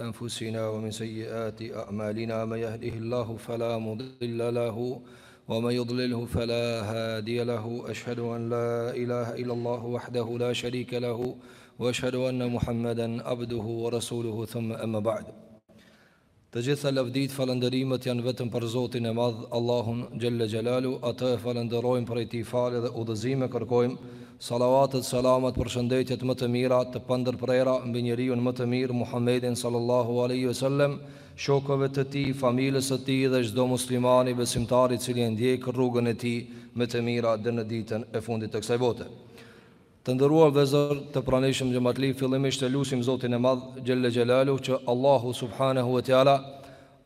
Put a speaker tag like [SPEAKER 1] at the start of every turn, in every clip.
[SPEAKER 1] أنفسنا ومن سيئات أعمالنا من يهده الله فلا مضل له ومن يضلله فلا هادي له أشهد أن لا إله إلا الله وحده لا شريك له وأشهد أن محمدا عبده ورسوله ثم أما بعد Të gjitha lavditë falënderimet janë vetëm për Zotin e Madh, Allahun xhelle xhelalu, atë e falënderojmë prej tij falje dhe udhëzime kërkojmë, salavatet, selamat përshëndetjet më të mira të pandërprera mbi njeriun më të mirë Muhammedin sallallahu alejhi ve sellem, shokove të tij, familjes së tij dhe çdo muslimani besimtar i cili e ndjek rrugën e tij me të mira deri në ditën e fundit të kësaj bote. Të nderuar vëllezër, të pranishëm xhematli, fillimisht e lusim Zotin e Madh, Xhelle Xhelalu, që Allahu Subhanehu ve Teala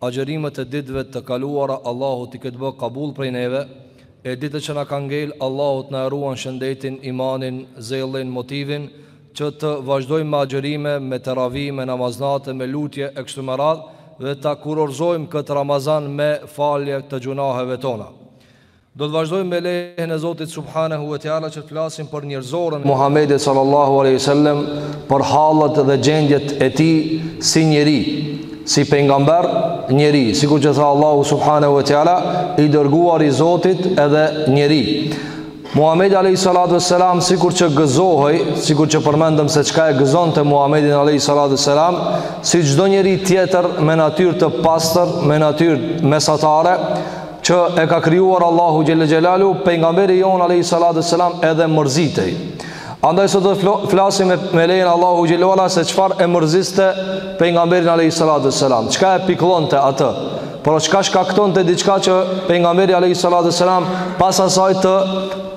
[SPEAKER 1] agjërimet e ditëve të kaluara Allahu t'i ketë bë kabul prej neve, e ditët që na ka ngel Allahu të na e ruan shëndetin, imanin, zellin, motivin që të vazhdojmë me agjërime, me teravi, me namaz nate, me lutje e kështu me radhë dhe ta kurorëzojmë këtë Ramazan me falje të gjunaheve tona. Do të vazhdojmë me lejen e Zotit Subhanehu ve Teala që të flasim për njerëzoren e Muhammedit sallallahu aleyhi sallem për hallet dhe gjendjet e tij si njeri, si pejgamber njeri, sikur që tha Allahu Subhanehu ve Teala, i dërguar i Zotit edhe njeri. Muhammedi aleyhi salatu ve selam, sikur që gëzohej, sikur që përmendëm se çka e gëzonte Muhammedin aleyhi salatu ve selam, si çdo njeri tjetër me natyrë të pastër, me natyrë mesatare, që e ka krijuar Allahu xhelle xhelalu pejgamberi jonë alayhi salatu selam edhe mërzitej. Andaj sot do të flasim me, me lejen Allahu xhelle ve ala se çfarë e mërziste pejgamberin alayhi salatu selam. Çka e pikllonte atë? Por çka shkaktonte diçka që pejgamberi alayhi salatu selam pas asaj të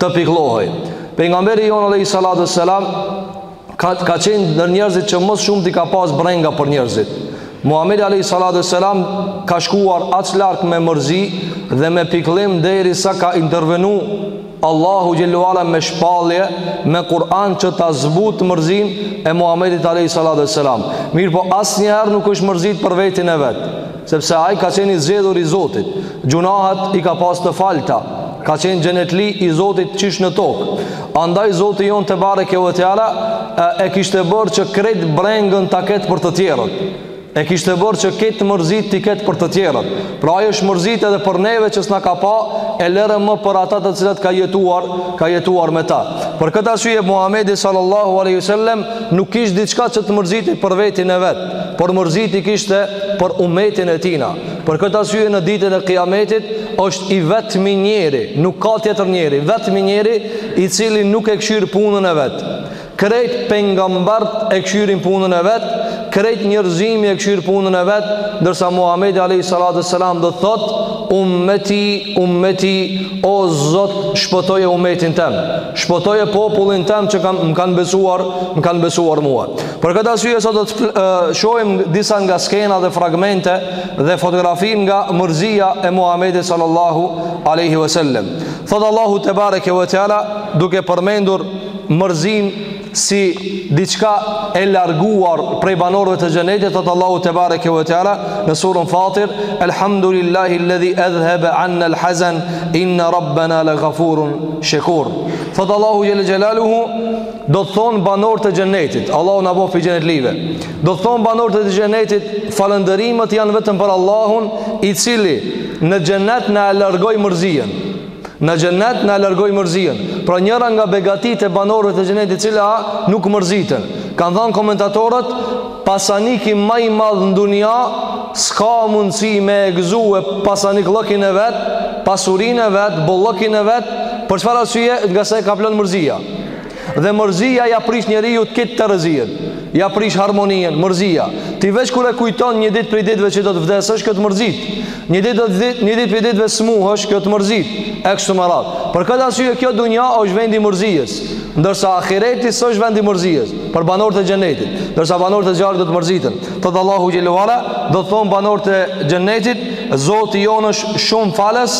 [SPEAKER 1] të pikllohej. Pejgamberi jonë alayhi salatu selam ka ka qenë ndër njerëzit që më së shumti ka pas brenga për njerëzit. Muhamedi alayhi salatu selam ka shkuar aq larg me mërzi dhe me pikëllim derisa ka intervenu Allahu xhelle ve ala me shpallje me Kur'an që ta zbusë mërzinë e Muhamedit alayhi salatu selam. Mirpo asnjëherë nuk është mërzit për vetin e vet. Sepse ai ka qenë i zgjedhur i Zotit, gjunahat i ka pas të falta, ka qenë xhenetli i Zotit qysh në tokë. Andaj Zoti jonë tebareke ve teala e, e kishte bërë që krejt brengën ta ketë për të tjerët. E kishte bërë që krejt mërzitë t'i ketë për të tjerët. Pra ai është mërzit edhe për neve që s'na ka pa e lëre më për ata të cilat ka jetuar, ka jetuar me ta. Për këtë arsye Muhamedi sallallahu alaihi wasallam nuk kishte diçka që të mërzitej për vetin e vet. por mërzitë i kishte për umetin e tina. Për këtë arsye në ditën e kiametit, është i vetmi njeri, nuk ka tjetër njeri, vetmi njeri i cili nuk e këshyr punën e vet. Krejt pejgambert e këshyrin punën e vet, krejt njerëzimi e këshyr punën e vet, ndërsa Muhammedi a.s. do të thotë, umeti, umeti, o Zot, shpëtoje umetin tem, shpëtoje popullin tem që kam, më kanë besuar, më kanë besuar mua. Për këtë arsye sot do të shohim disa nga skenat dhe fragmente dhe fotografi nga mërzia e Muhamedit sallallahu alaihi wasallam. Thot Allahu te bareke ve teala duke përmendur mërzinë si diçka e larguar prej banorëve të xhenetit, thot Allahu te bareke ve teala në surën Fatir, Elhamdulillahi alladhi adhhaba 'anna al-hazan inna rabbana laghafurun shakur. Thot Allahu jelle jalaluhu Do të thonë banorët e xhenetit, Allahu na bëftë xhenetlive. Do të thonë banorët e xhenetit, falënderimet janë vetëm për Allahun, i cili në xhenet na e largoi mërzinë. Në xhenet na e largoi mërzinë. Pra njëra nga begatitë e banorëve të xhenetit, është se nuk mërziten. Kan thënë komentatorët, pasaniki më i madh në dunia s'ka mundësi me e gëzue pasanikllëkin e vet, pasurinë e vet, bollëkin e vet, për çfarë arsye ngase e kaplon mërzia. Dhe mërzia ia prish njeriut kit terezien Ia prish harmonien, mërzia Ti veç kur e kujton një ditë prej ditëve që do të vdesësh kjo të mërzit Një ditë do të vdesh, një ditë prej ditëve smuhesh kjo të mërzit E kështu me radhë Për këtë arsye kjo dunja është vendi i mërzies Ndërsa ahireti s'është vendi i mërzies Për banorët e xhenetit Ndërsa banorët e zjarrit do të mërziten Thot Allahu xhelle ve ala Do të thonë banorët e xhenetit Zoti jonë është shumë falës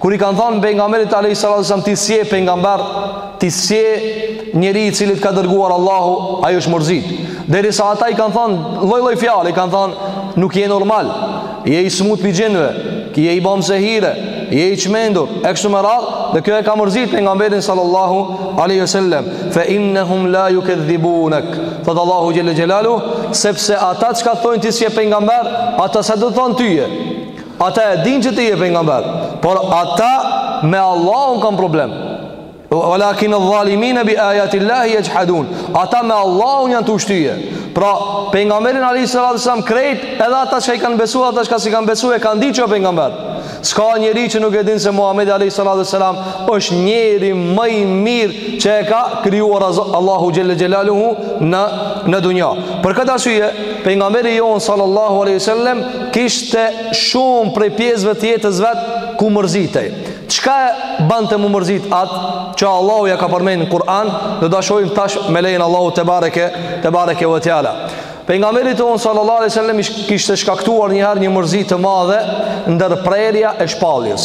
[SPEAKER 1] Kur i kanë thënë pejgamberit alayhis salatu wasalam ti s'je pejgamber, ti s'je njeri i cili të ka dërguar Allahu, ai është mërzit. Derisa ata i kanë thënë lloj-lloj fjale, i kanë thënë nuk je normal. Je i smut prej xhinve, je i bom sehire, je i çmendur, e kështu me radhë, dhe kjo e ka mërzit pejgamberin sallallahu alaihi wasallam. Fa innahum la yukadhibunak. Thot Allahu jalla jalalu, sepse ata çka thonë ti s'je pejgamber, ata s'ta thonë tyje. Ata e din që ti je pejgamber, por ata me Allahun kanë problem. Walakin adh-dhalimin bi ayati Allahi yajhadun. Ata me Allahun janë tu u shty. Pra, pejgamberin alayhis salatu wasalam krejt, edhe ata çka i kanë besu, ata çka s'i kanë besu, e kanë dit që o pejgamber. S'ka njeri që nuk e din se Muhamedi alayhis salatu wasalam është njeri më i mirë që e ka krijuar Allahu xhelle xhelaluhu në dunja. Për këtë arsye, pejgamberi jonë sallallahu alaihi wasallam kishte shumë prej pjesëve të jetës vet ku mërzitej. Çka e bante m'u mërzit atë që Allahu ia ka përmend në Kur'an, do ta shohim tash me lejen e Allahut te bareke te bareke ve teala. Pejgamberit tonë sallallahu alaihi wasallam i kishte shkaktuar një herë një mërzi të madhe ndërprerja e shpalljes.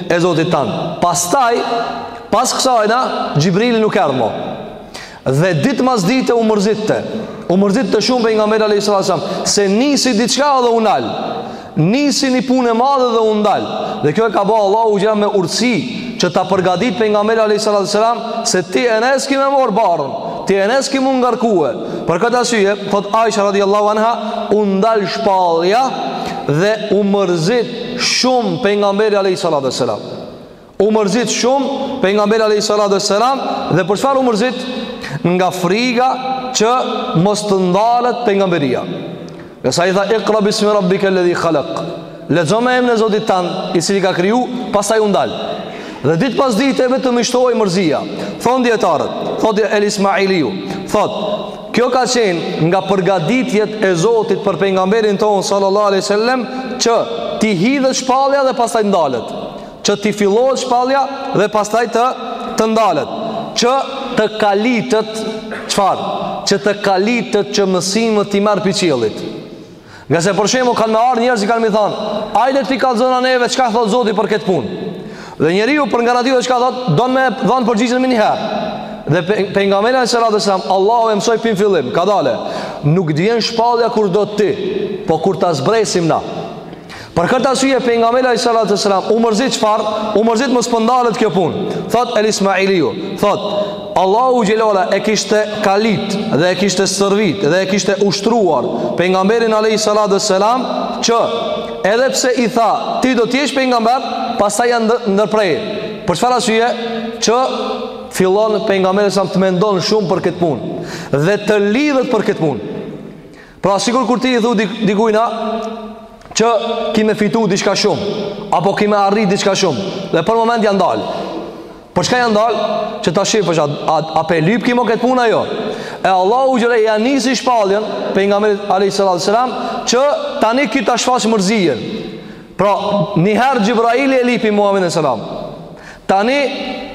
[SPEAKER 1] e Zotit tanë. Pastaj, pas kësajna, Xhibrili nuk erdh mo. Dhe ditë mas dite u mërzitke. U mërzitke shumë pejgamberi a.s. Se nisi diçka dhe u ndal. Nisi një punë e madhe dhe u ndal. Dhe kjo e ka ba Allahu xhela me urtësi që ta përgadit pejgamberin a.s. Se ti nesër ki me marr barrën. Ti nesër ki m'u ngarkue. Për këtë arsye, thot Aisha radiallahu anha, u ndal shpallja dhe u mërzit shumë pejgamberi alayhi salatu wasalam. U mërzit shumë pejgamberi alayhi salatu wasalam dhe për çfarë u mërzit? Nga friga që mos të ndalet pejgamberia. Dhe sa i tha iqra bismi rabbika alladhi khalaq. Lexo me emrin e Zotit tan, i cili ka kriju, pastaj u ndal. Dhe ditë pas dite vetëm i shtohej mërzia. Thonë dietarët, thotë El Ismailiu, thotë Kjo ka qenë nga përgatitjet e Zotit për pejgamberin tonë sallallahu alejhi ue sellem që t'i hidhet shpallja dhe pastaj ndalet, që t'i fillohet shpallja dhe pastaj të të ndalet, që të kalitet çfarë? Që të kalitet që mësimet t'i marr pi qiellit. Ngase për shembull kanë me ardhur njerëz e kanë me i thanë, "Ajde ti kallzona neve çka thot Zoti për këtë punë." Dhe njeriu për garantinë çka thot, don me dhon përgjigjen menjëherë. Dhe pejgamberi sallallahu alajhi wasallam, Allahu e mësoi pi në fillim, kadale, nuk të vjen shpallja kur do ti, po kur ta zbresim na. Për këtë arsye pejgamberi alayhi salatu wasalam u mërzit çfarë? U mërzit mos po ndalet kjo punë. Thot El Ismailiu, thot Allahu xhelala e kishte kalit dhe e kishte stërvit dhe e kishte ushtruar pejgamberin alayhi salatu wasalam që edhe pse i tha ti do të jesh pejgamber, pastaj ja ndërpreu. Për çfarë arsye? Që fillon pejgamberi sa të mendon shumë për këtë punë dhe të lidhet për këtë punë. Pra sikur kur ti i thu dikujna që ki me fitu diçka shumë apo ki me arrit diçka shumë dhe për moment ja ndal. Për çka ja ndal? Që ta shifsh a, a, a p'e lyp ky mo këtë punë a jo. E Allahu xhela ja nisi shpalljen pejgamberit a.s. që tani ky ta shfaqë mërzijen. Pra njëherë Xhibraili e lypi Muhammedin a.s.. Tani,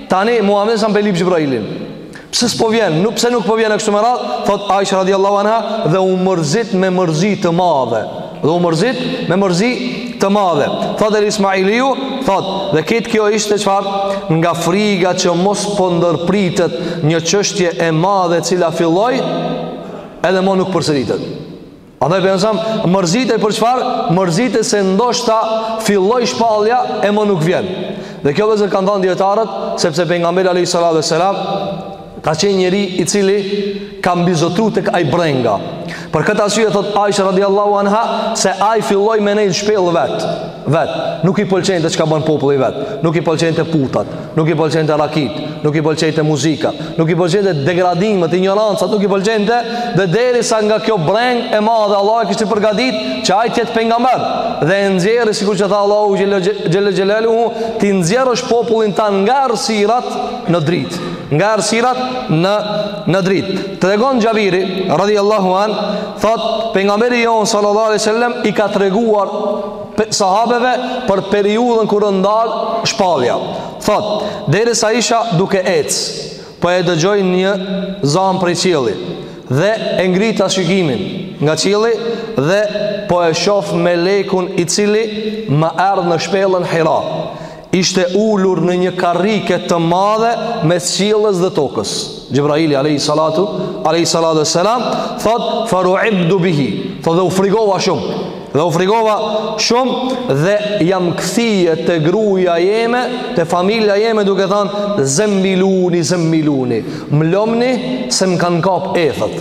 [SPEAKER 1] tani, Muhammed a.s. p'e lyp Xhibrailin. Pse s'po vjen, nuk, pse nuk po vjen e kështu me radhë, thot Aisha radiallahu anha, dhe u mërzit me mërzi të madhe. Dhe u mërzit me mërzi të madhe. Thot El Ismailiu, thot, dhe këtë kjo ishte çfarë, nga friga që mos po ndërpritet një çështje e madhe cila filloi, edhe mo nuk përsëritet. Andaj pejgamberi a.s., mërzitej për çfarë? Mërzitej se ndoshta filloi shpallja e mo nuk vjen. Dhe kjo vëzër kanë thanë dijetarët, sepse pejgamberi a.s.
[SPEAKER 2] ka qenë njeri i cili ka mbizotru tek ai brenga. Për këtë arsye, thot Aisha radiallahu anha, se ai filloi me nejt n'shpellë vetë. vet. Nuk i pëlqente çka bën populli vet. Nuk i pëlqente putat, nuk i pëlqente rakitë, nuk i pëlqente muzika, nuk i pëlqente degradimet, injorancat, nuk i pëlqente dhe derisa nga kjo brengë e madhe Allah e kishte përgatit që ai të jetë pejgamber dhe e nxjerri sikur që tha Allahu xhele xhelalu t'i nxjerrësh popullin tënd nga errësirat në dritë, nga errësirat në në dritë. Tregon Xhabiri, radhi Allahu an, thotë, pejgamberi jonë, sallallahu alai sallam, i ka treguar sahabeve për periudhën kur u ndal shpallja. Thotë, derisa isha duke ec, po e dëgjoj një za prej qielli, dhe e ngrita shikimin nga qielli, dhe po e shof melekun i cili më erdh në shpellën Hira. ishte ulur në një karrike të madhe mes qiellit dhe tokës. Xhebraili alayhi salatu alayhi salatu wassalam thotë faru'ibtu bihi. Thotë dhe u frigova shumë. Dhe u frigova shumë dhe jam kthy te gruaja jeme, te familja jeme duke thanë zemmiluni zemmiluni. Mlomni se më kanë kap ethët.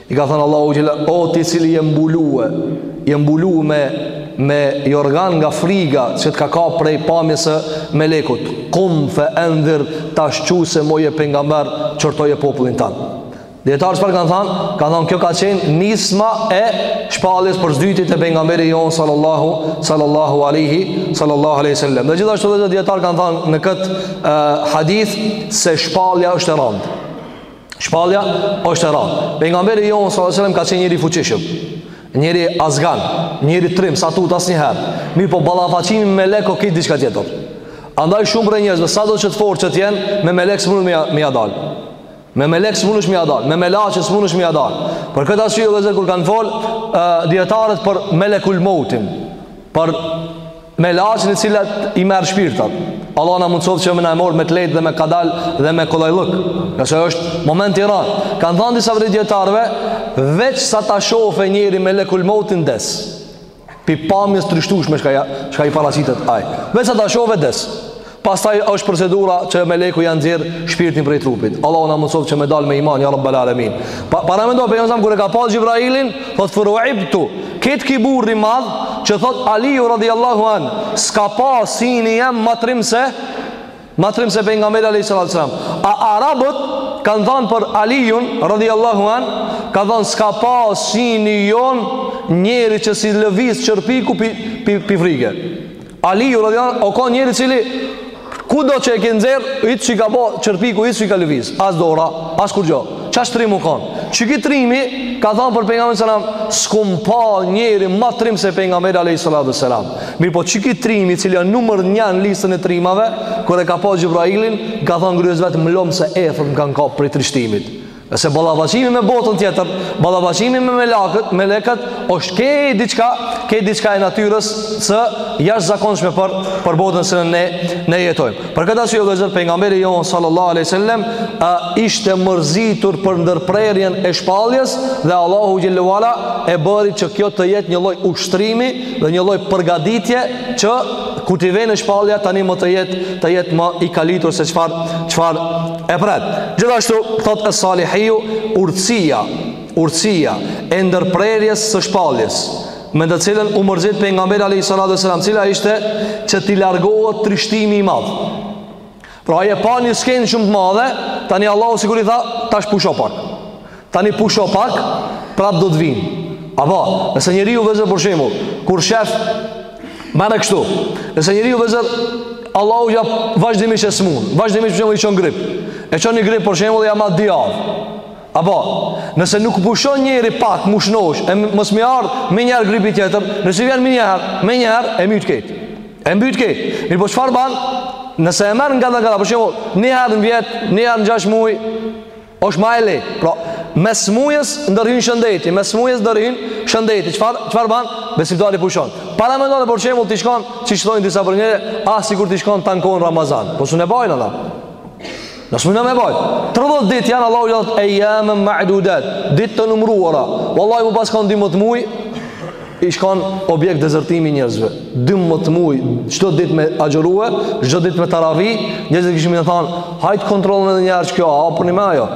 [SPEAKER 2] I ka thanë Allahu xhela, o ti cili je mbulue, je mbulue me, me jorgan nga friga që të ka kap prej pamjes së melekut. Kum fe endhir tash çu se mo je pejgamber qortoje popullin tënd. Dijetarët të parë kanë thanë, kanë thanë kjo ka qenë nisma e shpalljes për së dyti te pejgamberi jonë sallallahu, sallallahu alihi, sallallahu alihi sallam. Dhe gjithashtu dhe dijetarë kanë thanë në këtë uh, hadith se shpallja është e randë. Shpallja është e randë. Pejgamberi jonë sallallahu alajhi wasallam ka qenë njeri i fuqishëm. Njeri azgan, njeri trim, s'a tut asnjëherë. Mirëpo ballafaqimi me melek o krejt diçka tjetër. Andaj shumë prej njerëzve sado të fortë që të jenë, me melek s'mundesh me ja dal. Me melek s'mundesh me ja dal, me melaqe s'mundesh me ja dal. Për këtë arsye edhe kur kanë fol, ë dijetarët për melekul mautin, për melaqen i cili i merr shpirtat. Allah na mundsoft që me na e marr me të lehtë dhe me kadal dhe me kollajllëk. Se është moment i randë, kanë thanë disa prej dijetarëve, veç sa ta shohë njeri melekul mautin des. Pi pamjes të trishtueshme çka ja, çka i paraqitet ai. Veç sa ta shohë des. Pastaj është procedura që meleku ja nxjerr shpirtin prej trupit. Allahu na mundsoft që me dal me iman, ja Rabbal Alamin. Pa, paramendo pejgamberi kur e ka pa Xhibrailin, thotë feruibtu. Kët ky burri i madh që thotë Aliu radhiyallahu an, s'ka pa syni jem ma trim se ma trim se pejgamberi alayhis salam. A arabët kanë thënë për Aliun radhiyallahu an, ka thënë s'ka pa syni jonë njeri që s'i lëviz qerpiku pi pi, pi frike. Aliu radiallahu anhu o kon njeri cili kudo që e ke nxjerr, hiç s'i ka bo qerpiku hiç s'i ka lëviz, as dora, as kurgjo. Çfarë trim u kon? Qiky trimi ka thënë për pejgamberin sallallahu alajhi wasallam, s'kum pa njeri ma trim se pejgamberi alajhi salatu wasallam. Mirëpo qiky trimi i cili është numër 1 në listën e trimave, kur e ka pa Xhibrailin, ka thënë grues vet mlom se ethet m'kanë kap prej trishtimit. Se ballafaqimi me botën tjetër, ballafaqimi me melakët, melekët, është krejt diçka, krejt diçka e natyrës së jashtëzakonshme për, për botën si ne, ne jetojmë. Për këtë arsye vëllezër, pejgamberi jonë sallallahu aleyhi sallem, a ishte mërzitur për ndërprerjen e shpaljes dhe Allahu xhelle ve ala e bëri që kjo të jetë një lloj ushtrimi dhe një lloj përgaditje që kur t'i vjen shpalja tani më të jetë, të jetë më i kalitur se çfarë, çfarë E pret, gjithashtu, thotë es-Salihiu, urtësia, urtësia e ndërprerjes së shpaljes, me të cilën u mërzit pejgamberi a.s. cila ishte që t'i largohet trishtimi i madh. Pra, ai e pa një skenë shumë të madhe, tani Allahu sikur i tha, tash pusho pak. Tani pusho pak, prap do të vijnë. Apo, nëse njeriu vëllezër për shembull, kur sheh, merre kështu, nëse njeriu vëllezër, Allahu ala vazhdimisht e smun, vazhdimisht për shembull i çon grip, e çon një grip për shembull ja mban dy javë. Apo, nëse nuk pushon njeri pak, m'u shnosh, e mos m'i ardh, me njëherë gripi tjetër, nëse vjen me njëherë, me njëherë, e mbyt krejt. E mbyt krejt. Mirëpo çfarë ban, nëse e merr ngadalë ngadalë, për shembull, njëherë në vjet, njëherë në gjashtë muj, Është më e lehtë. Pra, mes smujes ndërhin shëndeti, mes smujes ndërhin shëndeti. Çfarë çfarë bën? Besimtari pushon. Paramendone për shembull t'i shkon, siç thonë disa prej njerëzve, ah sikur t'ish kon tan kohën Ramazan. Po s'un e bajnë ata. Na s'muna me bajt 30 ditë janë Allahu i ka thënë Ejjamen ma'dudat Ditë të numruara Wallahi m'u pas kanë 12 muj ish kon objekt dezertimi i njerëzve 12 muaj çdo ditë me agjërue çdo ditë me taravi njerëzit kishin me thanë hajt kontrollone edhe një herë kjo a po ajo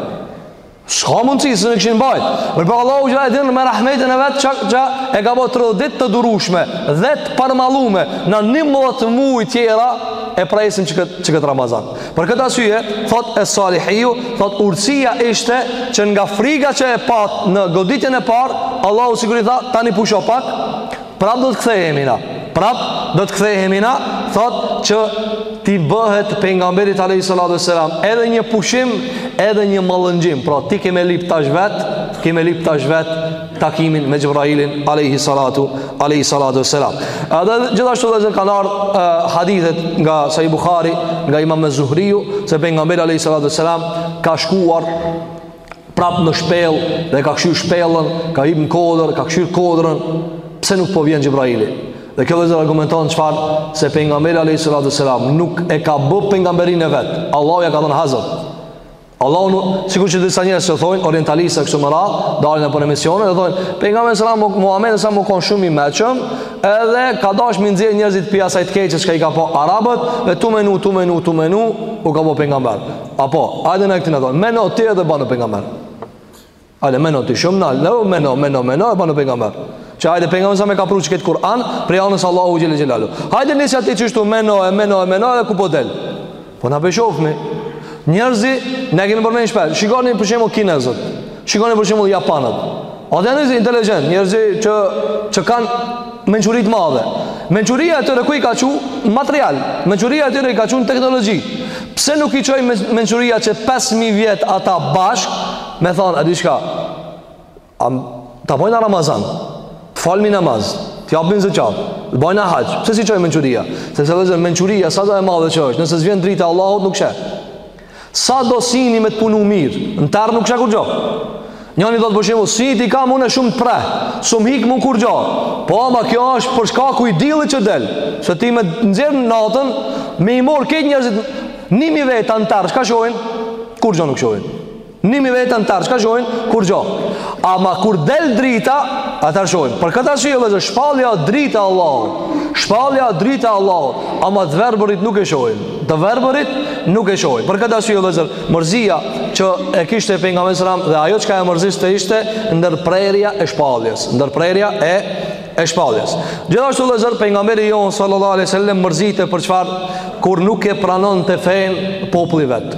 [SPEAKER 2] s'ka mundsi se nuk e kishin bajt mirëpo Allahu ala e din me rahmetin e vet qak qa e ka bo 30 ditë të durushme dhe të përmallume na 11 muaj tjera e presim qiket qiket Ramazan Për këtë arsye, thotë es-Salihiu, thotë urtësia ishte që nga frika që e pat në goditjen e parë, Allahu sikur i tha, tani pusho pak, prap do të kthehemi na. Prap do të kthehemi na, thotë që t'i bëhet pejgamberit alayhi salatu selam edhe një pushim, edhe një mallëngjim. Pra ti ke me lip tash vet, ke me lip tash vet takimin me Xhibrailin alayhi salatu alayhi salatu selam. Edhe gjithashtu vëllezër kanë ardhur hadithet nga Sahih Buhari, nga Imam Az-Zuhriu se pejgamberi alayhi salatu selam ka shkuar prap në shpellë dhe ka kqyrë shpellën, ka hip në kodër, ka kqyrë kodrën. Pse nuk po vjen Xhibraili? Dhe kjo vëllezër argumenton çfarë se pejgamberi alayhi salatu selam nuk e ka bë pejgamberinë e vet. Allahu ja ka dhënë hazër. Allahu nuk, sikur që disa njerëz që thonë orientalista kështu me radhë, dalin nëpër emisione dhe thonë, pejgamberi sallallahu alajhi wasallam Muhamedi salam u kon shumë i meçëm, edhe ka dash me i nxjerr njerëzit prej asaj të keqe çka i ka pa arabët, dhe tu menu, tu menu, tu menu, u ka bo pejgamber. Apo, hajde na këtë na thonë, meno ti edhe banu pejgamber. Ale meno ti shumë nal, no meno, meno, meno e banu pejgamber. Që hajde pejgamber sa me ka pru që këtë Kur'an, prej anës Allahut xhele xhelaluhu. Hajde nisja ti qështu meno, e meno, e meno, e ku po del. Po na pe shofmi. Njerëzi, ne kemi përmend shpesh. Shikoni për shembull kinezët. Shikoni për shembull japanët. A dhe njerëzi inteligent, njerëzi që, që kanë mençuri të madhe. Mençuria e tyre ku i ka çu material. Mençuria e tyre i ka çu në teknologi. Pse nuk i çoi mençuria qe 5.000 vjet ata bashkë, Me thonë, a di çka, ta bojna Ramazan, të falmi namaz, të japim zeqat, të bojna haxh, pse s'i çoi mençuria? Sepse vëllezër, mençuria, sado e madhe që është, nëse s'vjen drita e Allahut nuk sheh. Sado syni me të punu mirë, në terr nuk sheh kurgjo. Njani thotë për shembull, sytë i kam unë shumë të prehtë, s'mun hik mu kurgjo. Po ama kjo është për shkaku i diellit që del, se ti me nxjerrë natën, me i marrë këta njerëzit, nimi veta, në terr, çka shohin? Kurgjo nuk shohin. Nimi veta në terr, çka shohin? Kurgjo. Ama kur del drita, atëherë shohin. Për këtë arsye vëllezër, shpallja drita e Allahut. Shpallja drita e Allahut. Ama të verbërit nuk e shohin. Të verbërit nuk e shohin. Për këtë arsye vëllezër, mërzia që e kishte pejgamberi salam, dhe ajo çka e mërziste ishte, ndërprerja e shpalljes. Ndërprerja e shpalljes. Gjithashtu vëllezër pejgamberi jonë sallallahu alaihi wasallam mërzite për çfarë kur nuk e pranonte fenë populli i vet.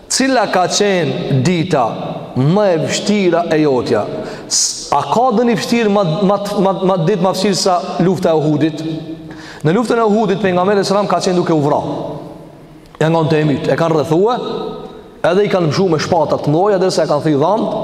[SPEAKER 2] Cila ka qenë dita ma e vështira e jotja? A ka ndonjë vështirë ma, ma, ma, ma ditë ma vështirë sa lufta e Uhudit? Në luftën e Uhudit, pejgamberi alejhi selam ka qenë duke u vra. E nga në të emit, e kanë rrethue, edhe i kanë mshu me shpata të mdhaja, derisa ia kanë thy dhamtë,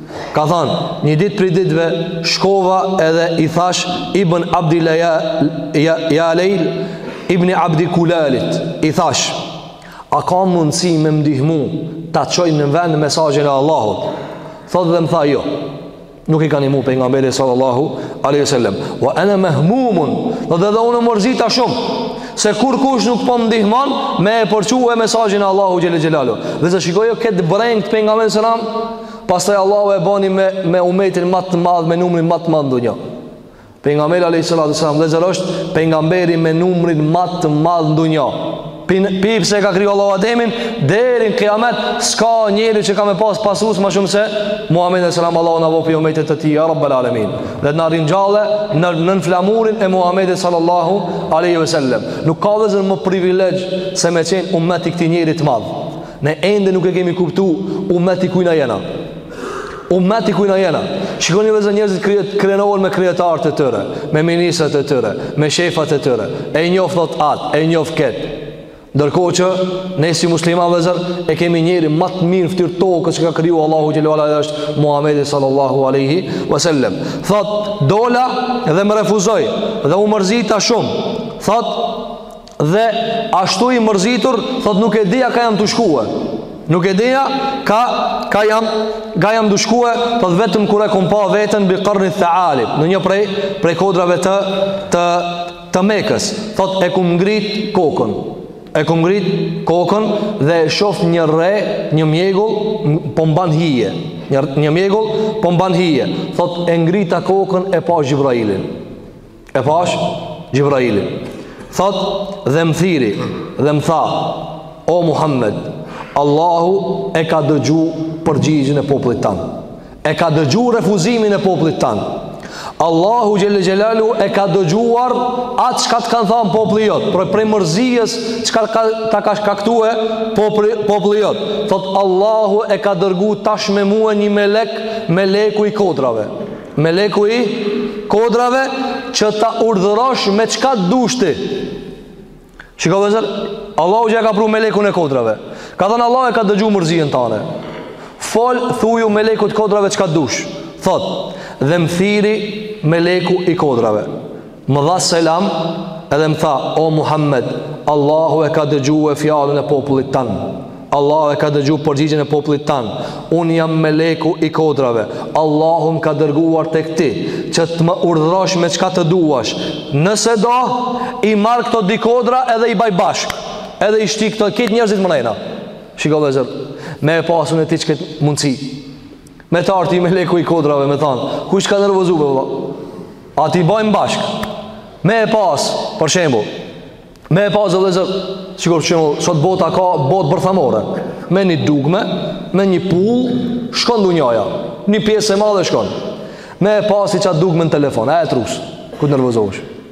[SPEAKER 2] Ka thënë, një ditë prej ditëve shkova edhe i thash Ibn Abdi Jalejl Ibn Abdi Kulalit, i thash, a ka mundësi me më ndihmu ta çoj në vend mesazhin e Allahut? Thotë dhe më tha jo. Nuk i ka ndihmu pejgamberit sallallahu alaihi sallam. Wa ana mahmumun, thotë edhe unë u mërzita shumë se kurkush nuk po më ndihmon me e përçue mesazhin e Allahut xhele xhelaluhu. Dhe vëllezër shikoje këtë brengë të pejgamberit sallallahu Pastaj Allahu e bani me me umetin më të madh, me numrin më të madh në dunja. Pejgamberi alayhi salatu sallam vëllezër është pejgamberi me numrin më të madh në dunja. Pi se e ka kriju Allahu Ademin deri në kijamet s'ka njeri që ka me pas pasues më shumë se Muhamedi alayhi salam Allahu na boftë pi umetit të tij ya rabbal alamin. Dhe na ringjalltë nën flamurin e Muhamedit sallallahu alaihi wasallam. Nuk ka vëllezër më privilegj se me qenë umet i këtij njeri të madh. Ne ende nuk e kemi kuptu umet i kujna jena. Umet i kujna jena. Shikoni vëllezër njerëzit kre, krenohen me kryetarët e tyre, me ministrat e tyre, me shefat e tyre. E njof thot atë, e njof ketë. Ndërkohë që ne si musliman vëllezër e kemi njeri ma të mirë n'fytyrë tokës që ka kriju Allahu xhelle ue ala dhe është Muhammedi sallallahu aleyhi vësallem. Thot, dola dhe më refuzoi dhe u mërzita shumë. Thot, Dhe ashtu i mërzitur, thot nuk e dija ka jam tu shkue. Nuk e dija ka, ka jam, ka jam tu shkue, thot vetëm kur e kom pa veten mbi Karni Thealib, në një prej, prej kodrave të, të, të Mekës. Thot e kum ngrit kokën, e kum ngrit kokën dhe e shof një re, një mjegull, po m'ban hije. Një, një mjegull, po m'ban hije. Thot e ngrita kokën e pa Xhibrailin. E pash Xhibrailin Thot dhe më thirri Dhe më tha O Muhammed Allahu e ka dëgju përgjigjen e popullit tan E ka dëgju refuzimin e popullit tan Allahu Xhelle Xhelaluhu e ka dëgjuar Atë çka të kanë thanë populli jot Prej, prej mërzijes Çka ka, ta ka shkaktue populli, populli jot Thot Allahu e ka dërgu tash me mua një melek Meleku i kodrave Meleku i kodrave që ta urdhërosh me çka të dush ti. Shiko vëllezër, Allahu ja ka pru melekun e kodrave. Ka thënë Allahu e ka dëgju mërzijen tane. Fol, thuju melekut të kodrave çka të dush. Thot, dhe më thirri meleku i kodrave. Më dha selam edhe më tha, o Muhammed, Allahu e ka dëgjue fjalën e popullit tan. Allahu e ka dëgju përgjigjen e popullit tan. Unë jam meleku i kodrave. Allahu më ka dërguar tek ti, që të më urdhrosh me çka të duash. Nëse do, i marr këto dy kodra edhe i baj bashkë. Edhe i shti këto, këta njerëzit mrena. Shiko vëllezër, me e pas unë e ti qeket mundësi. Me t'ardh ty meleku i kodrave me thanë Kush t'ka nervozu bre vlla A t'i bajmë bashkë Me e pas Për shembull Me e pas vëllezër Sikur për shembull Sot bota ka bombë bërthamore Me një dugme Me një pullë Shkon dunjaja Një pjesë e madhe shkon Me e pas qat dugme në telefon E e trus Kur të nervozohesh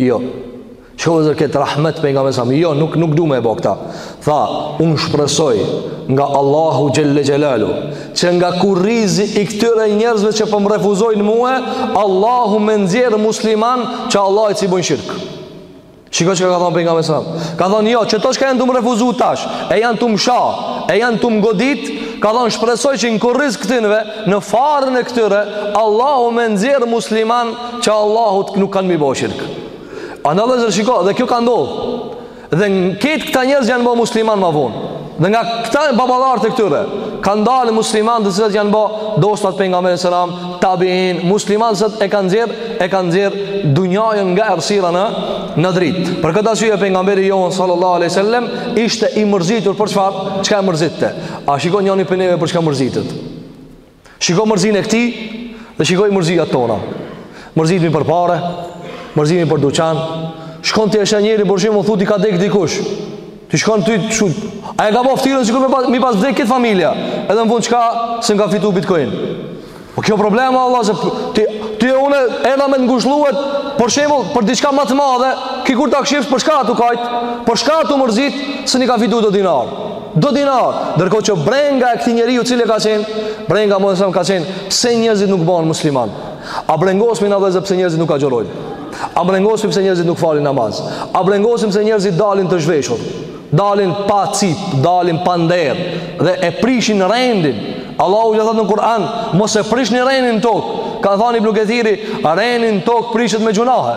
[SPEAKER 2] Jo. Shiko vëllezër këtë rahmet Pejgamberi alejhi selam. Jo, nuk, nuk du me e bo këta. Tha, unë shpresoj nga Allahu Xhele Xhelaluhu, që nga kurrizi i këtyre njerëzve që po më refuzojnë mue, Allahu me nxjerrë musliman që Allahut s'i bojnë shirk. Shiko çka ka thonë Pejgamberi alejhi selam. Ka thonë, jo, qëto çka janë tu më refuzu tash, e janë tu më sha, e janë tu më godit, ka thonë, shpresoj që në kurriz këtynve, në farën e këtyre, Allahu me nxjerrë musliman Që Allahut nuk kanë me i bo shirk A vëllezër shiko dhe kjo ka ndodhë Dhe ket këta njerëz janë bo musliman ma vonë Dhe nga këta e baballarët e këtyre Kanë dalë musliman të cilët janë bo Dostat e Pejgamberit alejhi selam Tabiin Musliman të cilët e kanë nxjerrë E kanë nxjerrë Dunjajën nga errësira në Në dritë Për këtë arsye Pejgamberi jonë Sallallahu aleyhi sallem Ishte i mërzitur për çfarë Çka e mërzitte A shiko njëni prej neve për çka mërzitet Shiko mërzinë e këtij dhe shikoji mërziat tona. Mërzitmi për pare, mërzitmi për duqan. Shkon ti e sheh njeri, për shembull, thu ti ka dek dikush. Ti shkon ty, shku, a e ka bo ftyrën, sikur me i pas, me i pas dek krejt familja. Edhe në fund, çka, se nuk ka fitu bitcoin. Po kjo problema, Allah, se ti, ti e une, erdha me të ngushllu, për shembull, për diçka më të madhe, ky kur ta kshirsh, për çka o tu kajt, për çka o tu u mërzit, se nuk ka fitu do dinarë. Do dinar, ndërkohë që brenga e këtij njeriu cila ka qenë, brenga mos ka qenë, pse njerëzit nuk bëhen musliman? A brengosmi na vëllezër pse njerëzit nuk agjërojnë? A brengosmi pse njerëzit nuk falin namaz? A brengosmi pse njerëzit dalin të zhveshur? Dalin pa cipë, dalin pa nder dhe e prishin rendin. Allahu i thotë në Kur'an, mos e prishni rendin në tokë. Ka thënë Ibnu Kethiri, rendi në tokë prishet me gjunahe.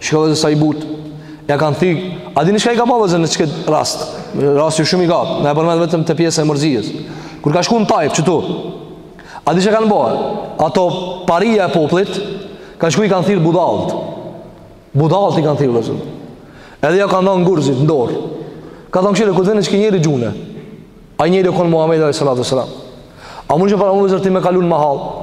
[SPEAKER 2] Shiko vëllezër sa i butë Ja kanë thi A dini çka i kanë ba vëllezër në qëkëtë rast Rasti o shumë i gatë Ne e përmendëm vetëm te pjesa e mërzisë Kur ka shku në Taif qëtu A di ça kanë bërë Ato paria e popullit Kanë shku i kanë thirrë budalt Budalt i kanë thirrë vëllezër Edhe ja kanë dhonë gurzit në dorë Ka thonë kshire kur vjen qëky njeri gjune Ai njeri o konë Muhammed A.S. A mund ta paramendoni vëllezër ti me kalu në mahallë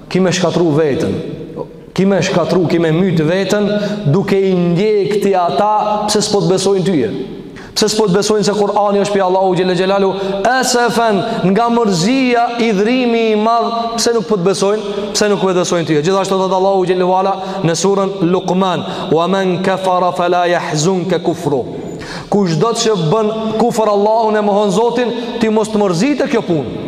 [SPEAKER 2] Ki me shkatrru veten, ki me shkatrru, ki me mytë veten, duke i ndjekë ti ata, pse s'po të besojnë tye? Pse s'po të besojnë se Kur'ani është prej Allahut Xhele Xhelaluhu? Esefen nga mërzia hidhërimi i madhë, pse nuk po të besojnë? Pse nuk po të besojnë tye? Gjithashtu thotë Allahu Xhele ve Ala në surën Lukman, wa men kefara fe la jahzunke kufru. Kushdo që bën kufër Allahun e mohon Zotin, ti mos të mërzitë kjo punë.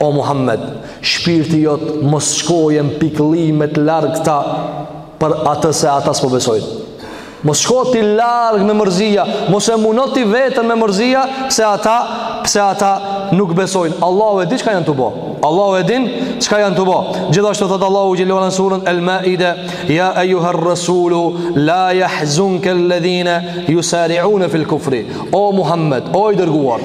[SPEAKER 2] O Muhammed, shpirti jot mos shkoje në pikëllime të largëta për atë se ata s'po besojnë. Mos shko ti larg me mërzia, mos e muno ti veten me mërzia pse ata, pse ata nuk besojnë. Allahu e di çka janë tu bo. Allahu e din çka janë tu bo. Gjithashtu thotë Allahu xhele ue ala në suren El Maide, ja ejuher resulu, la jahzunke ledhine, jusariune fil kufri. O Muhammed, o i dërguar,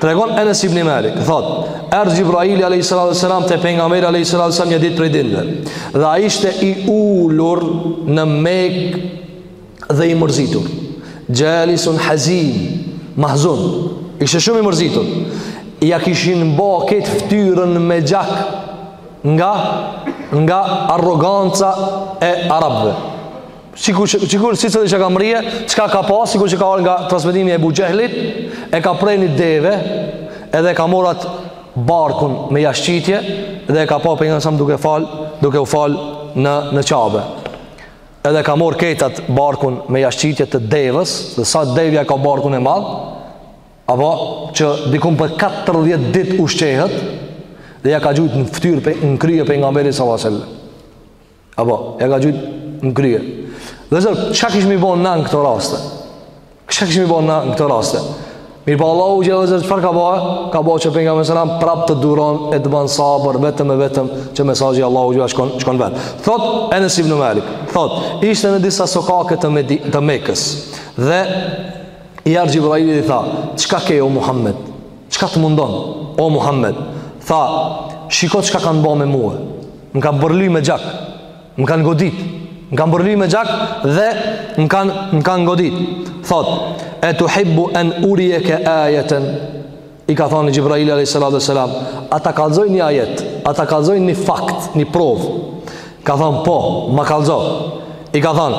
[SPEAKER 2] Tregon Enes ibn Malik, thot, Erdh Xhibraili alayhi salatu wasalam te pejgamberi alayhi salatu wasalam një ditë prej ditëve. Dhe ai ishte i ulur në Mekë dhe i mërzitur. Xhalisun hazin, mahzun. Ishte shumë i mërzitur. Ja kishin bo këtë fytyrën me gjak nga nga arroganca e arabëve. Sikur që sikur siç edhe që ka mrri, çka ka pas, sikur që ka ardhur nga transmetimi i Ebu Xhehlit, e ka pre një deve, edhe e ka marrë atë barkun me jashtëqitje dhe e ka pa pejgamberin sa duke fal, duke u fal në në Qabe. Edhe ka marrë këtë atë barkun me jashtëqitje të devës, se sa devja ka barkun e madh, apo që dikun për 40 ditë ushqehet dhe ja ka gjujt në fytyrë në krye pejgamberit sallallahu alajhi wasallam. Apo, ja ka gjujt në krye. Vllezër, çka kishmi bo na në këto raste? Çka kishmi bo na në këto raste? Mirëpo, Allahu xhele, vllezër, çfarë ka bo? Ka bo që pejgamberi a.s. prap të duron e të ban sabër, vetëm e vetëm që mesazhi i Allahut xhele shkon, shkon në vend. Thot Enes ibnu Malik, thot, ishte në disa sokake të Medi, të Mekës. Dhe, i ardh Xhibraili dhe tha, çka ke o Muhammed? Çka të mundon, o Muhammed? Tha, shiko çka kanë bo me mu. Më kanë përly me gjak. Më kanë godit. Më kanë përly me gjak dhe më kanë, më kanë godit. Thot, e tuhibbu en urijeke ajeten. I ka thonë Xhibraili a.s. A ta kalzoj një ajet, a ta kalzoj një fakt, një provë. Ka thonë, po, ma kalzo. I ka thonë,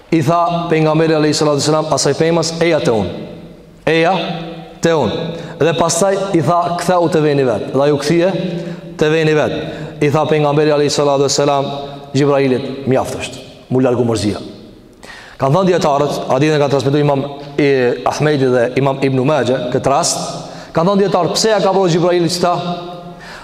[SPEAKER 2] I tha pejgamberi alayhi salatu wasalam asaj pemës eja te un. Eja te un. Dhe pastaj i tha ktheu te veni vet. Dhe ajo u kthy te veni vet. I tha pejgamberi alayhi salatu wasalam Xhibrailit mjaft është. M'u largu mërzia. Kanë thanë dijetarët, hadithin e kanë transmetu Imam Ahmedi dhe Imam Ibn Maxhe këtë rast, kanë thanë dijetarët pse ja ka bo Xhibraili qita?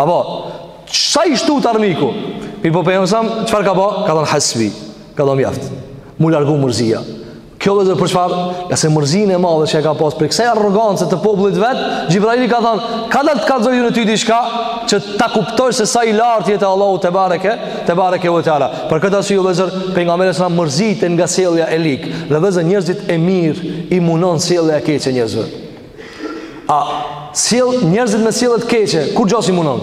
[SPEAKER 2] Apo, sa i shtu te armiku? Mirëpo pejgamberi a.s., çfarë ka bo? Ka thonë hasbi, ka thonë mjaft. M'u largu mërzia. Kjo vllezër për çfarë? Ja se mërzinë e madhe që e ka pas prej kësaj arrogance të popullit vet, Xhibraili ka thonë, kadal të kalzoj unë ty diçka, që ta kuptosh se sa i lartë je te Allahu tebareke, tebareke ue teala. Për këtë arsye vllezër, pejgamberi a.s. mërzitej nga sjellja e ligë, dhe vllezër njerzit e mirë, i munon sjellja e keqe e njerzve. A si njerëzit me sjellje të keqe, kurgjo s'i mundon.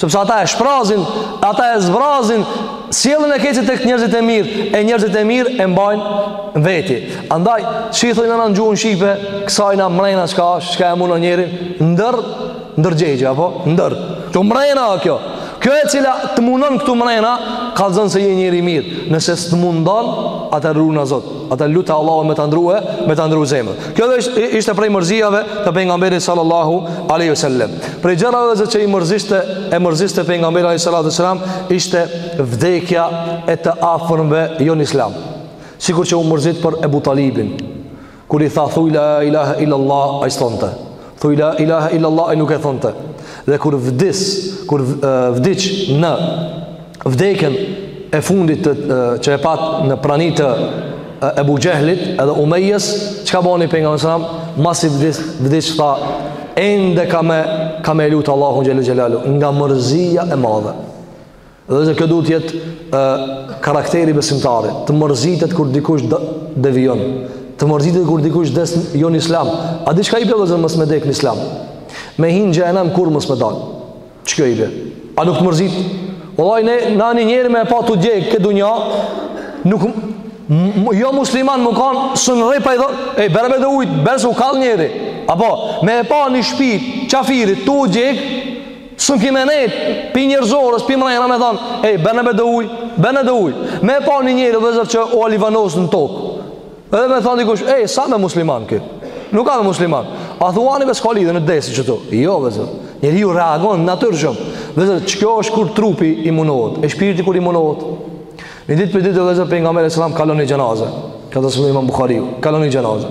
[SPEAKER 2] Sepse ata e shprazin, ata e zbrazin sjelljen e keqe tek njerëzit e mirë, e njerëzit e mirë e mbajnë veti. Andaj, si i thojna në gjuhën shqipe, kësaj na mrena çka është, çka e mundon njerin, ndër Ndërgjegje, apo? Ndër. Këtu mrena kjo. Kjo e cila të mundon këtu mrena, kallzon se je njeri i mirë. Nëse s'të mundon, ata runa Zot. Ata lute Allahun me ta ndrue, me ta ndrue zemrën. Kjo dhe ishte, ishte prej mërziave të pejgamberit sallallahu aleyhi ve sallem. Prej gjërave vllezër që i mërziste, e mërziste pejgamberin aleyhi salatu ves selam, ishte vdekja e të afërmve jo në islam. Sikur që u mërzit për Ebu Talibin, Kur i tha thuj la ilaha illa Allah, ai s'thonte. Thuj la ilaha illa Allah, ai nuk e thonte. Dhe kur vdiq, kur vdiq në vdekjen e fundit, që e pat në prani të Ebu Xhehlit edhe Umejës, çka boni pejgamberi alejhi selam, masi vdiq, vdiq tha, ende kam me, kam me lut Allahun Xhele Xhelaluhu, nga mërzia e madhe. Vllezër kjo duhet të jetë ë karakteri i besimtarit, të mërzitet kur dikush devijon, të mërzitet kur dikush des jo në islam. A di çka i bjen vllezër mos me dek në islam? Me hin n'xhehenem kurr mos me dal. Çka i bjen? A nuk të mërzit? Vallai na një njeri me e pa tu djeg n'këtë dunja, nuk jo musliman me kanë s'un rri pa i dhon. Ej, bjer me do ujë, bjer se u kall njeri. Apo me pa një shpi qafiri tu djeg, S'un kim me nejt, pi njerëzores, pi mrena me thonë, ej, bjerne me do uj, bjerne do uj. Me e pa një njeri vllezër që u alivanos në tokë. Edhe me thonë dikush, ej, s'a musliman ky? Nuk a musliman. A thuani ve s'ka lidhje n'des qitu? Jo, vllezër. Njeriu reagon natyrshëm. Vllezër, qikjo është kur trupi i munohet, e shpirti kur i munohet? Një ditë prej dite vllezër, pejgamberi alejhi selam, kalon një xhenaze. Këtë e sjell imam Buhariu, kalon një xhenaze.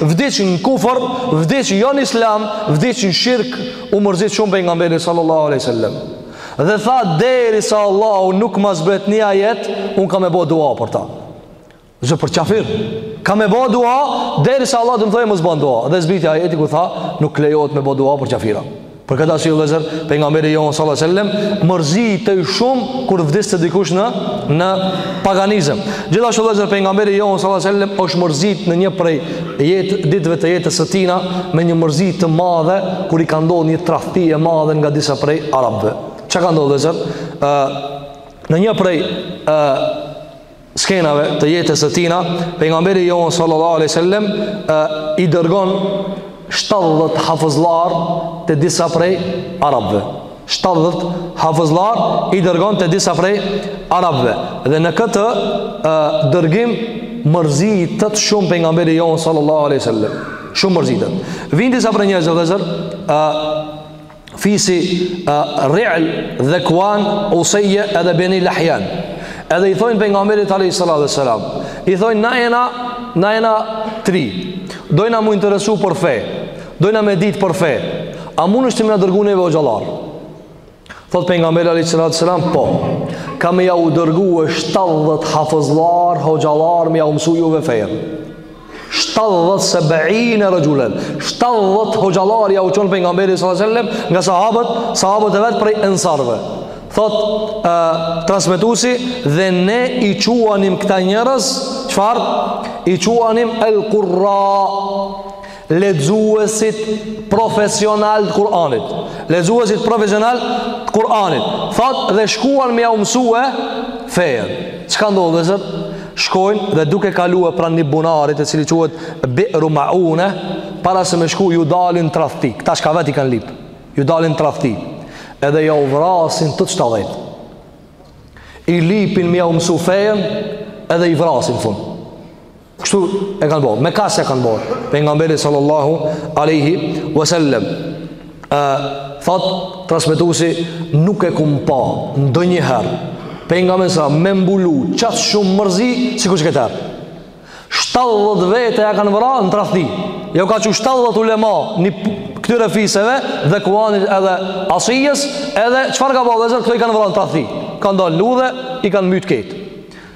[SPEAKER 2] vdiq në kufër, vdiq jo në islam, vdiq në shirk, u mërzit shumë pejgamberi sallallahu aleyhi wasallam. Dhe tha, derisa Allahu nuk ma zbret një ajet, unë kam me bo dua për ta. Zë për qafir, kam me bo dua, derisa Allahu të më thojë mos ban dua. Dhe zbriti ajeti ku tha, nuk lejohet me bo dua për qafira. Për këtë arsye vllezër, pejgamberi jon sallallahu alajhi wasallam mërzitej shumë kur vdiste dikush në në paganizëm. Gjithashtu vllezër pejgamberi jon sallallahu alajhi wasallam është mërzit në një prej jetë ditëve të jetës së tina me një mërzi të madhe kur i ka ndodh një tradhti e madhe nga disa prej arabëve. Çka ka ndodh vllezër? Ë në një prej ë skenave të jetës së tina, pejgamberi jonë sallallahu alaihi wasallam i dërgon 70 hafëzllarë te disa prej arabëve. 70 hafëzllarë i dërgon te disa prej arabëve. Dhe në këtë e, dërgim mërzitet shumë pejgamberi jonë sallallahu aleyhi sallam. Shumë mërzitet. Vijnë disa prej njerëzve, vëllezër, fisi Ri'l Dhekuan Usejje edhe Beni Lahjan edhe i thojnë pejgamberit alejhi salatu ve selam i thojnë na jena na jena tri dojna m'u interesu për fe dojna me dit për fe a mundësh ti me na dërgu neve hoxhallarë thotë pejgamberi alejhi salatu ve selam po kam me jau dërgue 70 hafëzllarë hoxhallarë me jau mësu juve fenë 70 se bein e rëgjulen 70 hoxhallarë jau çon pejgamberi s.a.s. nga sahabët sahabët e vet prej ensarëve thotë e, transmetusi dhe ne i quanim këta njerëz çfarë i quanim el kurra lexuesit profesionalë të Kuranit lexuesit profesionalë të Kuranit thotë dhe shkuan me jau mësue fejen çka ndodh vëllezër shkojnë dhe duke kalue pranë një bunari i cili quhet Bi'ru Maune, para se me shku u dalin tradhti. Këta çka vetë i kanë lyp. U dalin tradhti. Edhe jau vrasin të shtatëdhetë. I lypin me jau mësu fejen, edhe i vrasin n'fund. Kështu e kanë bo, me kast e kanë bo. Pejgamberi sallallahu alaihi wasallam. e thotë transmetusi nuk e kom pa ndonjëherë pejgamberin a.s. me mbulu qaq shumë mërzi sikur këtë herë 70 vetë ia kanë vra në tradhti jau ka çu 70 ulema njikëtyre fiseve Dhekuanit edhe Usejjes edhe çfarë kanë bo vëllezër këto i kanë vra në tradhti kanë dalë n'udhë i kanë mytë këta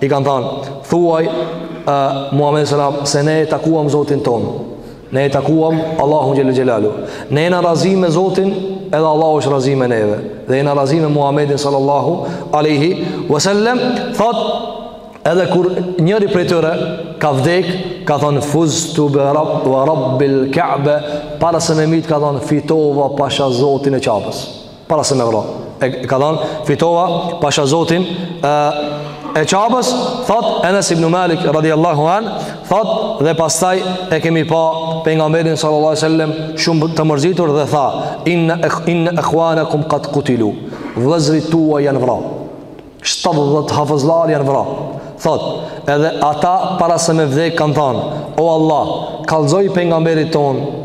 [SPEAKER 2] i kanë thanë, thuaj uh, Muhammedit sallam se ne e takuam Zotin ton. Ne e takuam Allahun xhel-le xhelaluhu. Ne jena razi me Zotin, edhe Allahu është razi me neve. Dhe jena razi me Muhammedin sallallahu alaihi wasallam, thotë edhe kur njëri prej tyre ka vdek, ka thonë fuztu bi rabb wa rabbil ka'be, para se me myt ka thonë fitova pasha Zotin e Qabes. para se me vra e ka thanë fitova pasha zotin e, e Qabes thotë Enes ibn Malik radiallahu an thotë dhe pastaj e kemi pa pejgamberin sallallahu alaihi sallam shumë të mërzitur dhe tha inne inne ihuanekum kad kutilu vëllezërit tuaj janë vra 70 hafëzllarë janë vra thotë edhe ata para se me vdek kanë thanë o Allah kallzoj pejgamberit tonë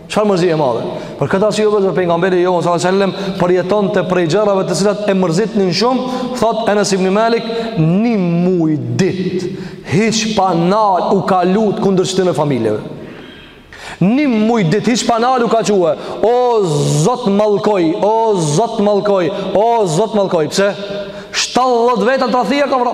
[SPEAKER 2] Çfarë mërzi e madhe? Për këtë arsye edhe pejgamberi jonë sallallahu alajhi wasallam përjetonte prej gjërave të cilat e mërzitnin shumë, thot Enes ibn Malik, "Ni muj dit, hiç pa nal u ka lut kundër qëtyne familjeve." Ni muj dit, hiç pa nal u ka çue, "O Zot mallkoj, o Zot mallkoj, o Zot mallkoj." Pse? 70 veta tradhtia ka vra.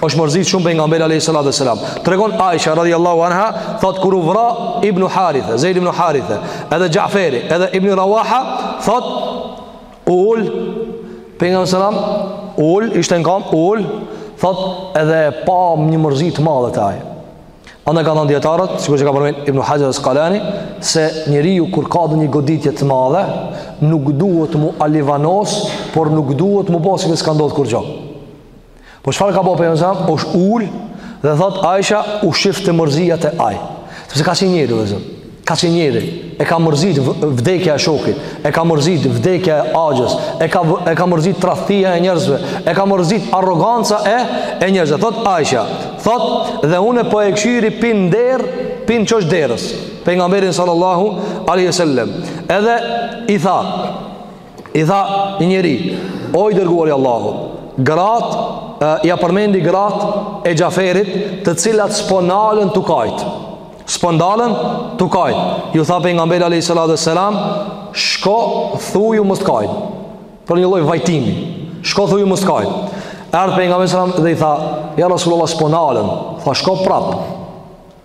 [SPEAKER 2] është mërzit shumë pejgamberi alejhi salatu we selam tregon Aisha radiallahu anha thot kur u vra ibn Harithe Zejd ibn Harithe edhe Xhaferi edhe ibn Rawaha thot u ul pejgamberi sallam u ul ishte në kam u ul thot edhe pa një mërzi të madhe te ai Andaj kanë thënë dijetarët, sikur që ka përmend Ibn Haxher el Askalani, se njeriu kur ka dhe një goditje të madhe, nuk duhet m'u alivanos, por nuk duhet m'u bo si s'ka ndodh kurgjo. Po çfarë ka bo pejgamberi, është ul dhe thot Aisha u shifte mërzia te ai. Sepse ka qenë njeri vllezër. Ka qenë njeri. E ka mërzit vdekja e shokit, e ka mërzit vdekja e axhës, e ka e ka mërzit tradhtia e njerëzve, e ka mërzit arroganca e e njerëzve. Thot Aisha, thot dhe unë po e kshyri pi n'derë, pi n'qosh derës. Pejgamberin sallallahu alaihi wasallam. Edhe i tha I tha një njeri, o i dërguari i Allahut, grat, e, ia përmendi grat e Xhaferit, të cilat s'po nalën tu kajt. S'po ndalën tu kajt. Ju tha pejgamberi alayhi salatu selam, shko thuju mos të kajnë. Për një lloj vajtimi. Shko thuju mos të kajnë. Erdh pejgamberi sallallahu dhe i tha, ja Rasulullah s'po nalën. Tha shko prap.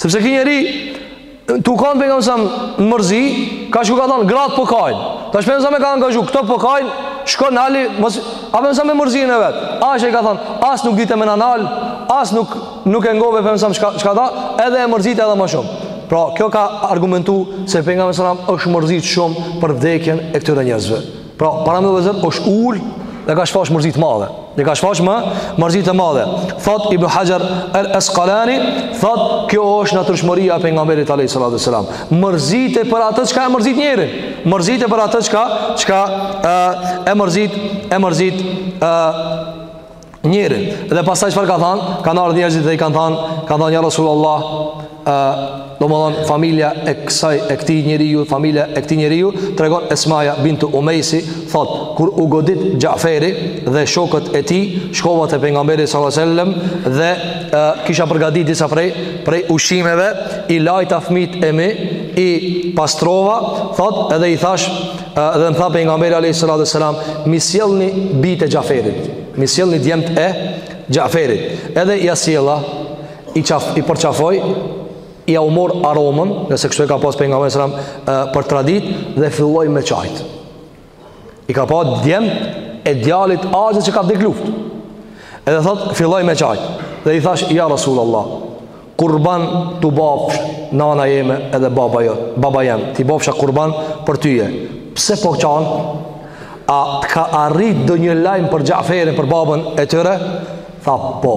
[SPEAKER 2] Sepse ky njeri Tu kanë pejgamberi s.a.s. në mërzi Ka shku ka thonë gratë po kajnë Tash pejgamberi s.a.s. e ka angazhu Këto po kajnë Shko nali mos, A pejgamberi s.a.s. me mërzinë e vet Aisha i ka thonë As nuk dite me i nalë As nuk, nuk e ngove pejgamberin s.a.s. shka, shka tha Edhe e mërzite edhe më shumë Pra kjo ka argumentu Se pejgamberi s.a.s. është mërzit shumë Për vdekjen e këtyre njerëzve Pra, paramendoni vllezër, është ul dhe ka shfaqë mërzi të madhe. Dhe ka shfaqë një mërzi të madhe. Thot, Ibn Haxher el Askalani, thot, kjo është natyrshmëria e pejgamberit alejhi salatu we selam. Mërzitej për atë çka e mërzit njerin. Mërzitej për atë çka, çka e, e mërzit, e mërzit e, Njerin, dhe pastaj çfarë ka thanë, kanë ardhë njerëzit dhe i kanë thanë, kanë thanë, ja Rasul Allah, e, domethanë, familja e kësaj, e këtij njeriu, familja e këtij njeriu, tregon Esmaja, bintu Umejsi, thotë, kur u godit Xhaferi dhe shokët e tij, shkova te pejgamberi s.a.s. dhe e, kisha përgadit disa prej, prej ushqimeve, i lajta fmijt e mi, i pastrova, thotë, edhe i thashë, dhe më tha Pejgamberi a.s. m'i sjellni bijt e Xhaferit m'i sjellni djemtë e Xhaferit edhe ia sjella i, qaf, i përqafoi iau mori aromën nëse kështu e ka pas Pejgamberi a.s. për traditë dhe filloi me qajt i ka pa djemtë e djalit axhës që ka vdek n'luftë edhe thotë filloi me qajt dhe i thashë ja Rasulullah kurban t'u bafsh nana jeme edhe baba jo, baba jem, t'i bafsha kurban për tyje. Pse po qan? A të ka arrit ndonjë lajm për Xhaferin, për babën e tyre? Tha po,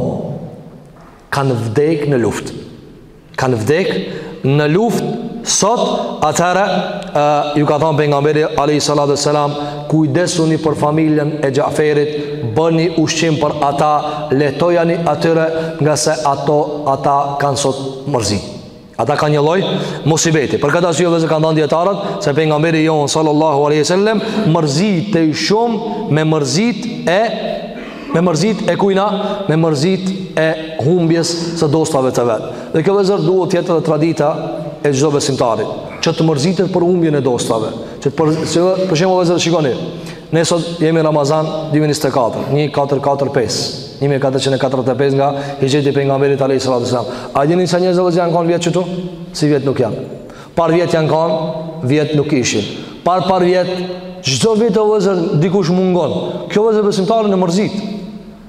[SPEAKER 2] kanë vdek në luftë. Kanë vdek në luftë Sot, atëherë, ju ka thanë Pejgamberi alejhi salatu ve selam Kujdesuni për familjen e Xhaferit Bëni ushqim për ata Lehtojani atyre ngase ato Ata kanë sot mërzi Ata kanë një lloj musibeti Për këtë arsye dhe se kanë thanë dijetarët se Pejgamberi jonë sal-lallahu alejhi ve selem mërzitej shumë me mërzitë e Me mërzitë e kujna, me mërzitë e humbjes së dostave të vet. Dhe kjo vëllezër duhet të jetë edhe tradita e çdo besimtari, që të mërzitet për humbjen e dostave. Që të për, që, për shembull vëllezër, shikoni, ne sot jemi Ramazan 2024, 1445, 1445 nga hixhreti i Pejgamberit alejhi salatu ve selam. A e dini sa njerëz vëllezër janë konë vjet qëtu? Sivjet nuk janë. Parvjet janë kanë, vjet nuk ishin. Parparvjet çdo vit o vëllezër dikush mungon. Kjo vëllezër besimtarin e mërzit.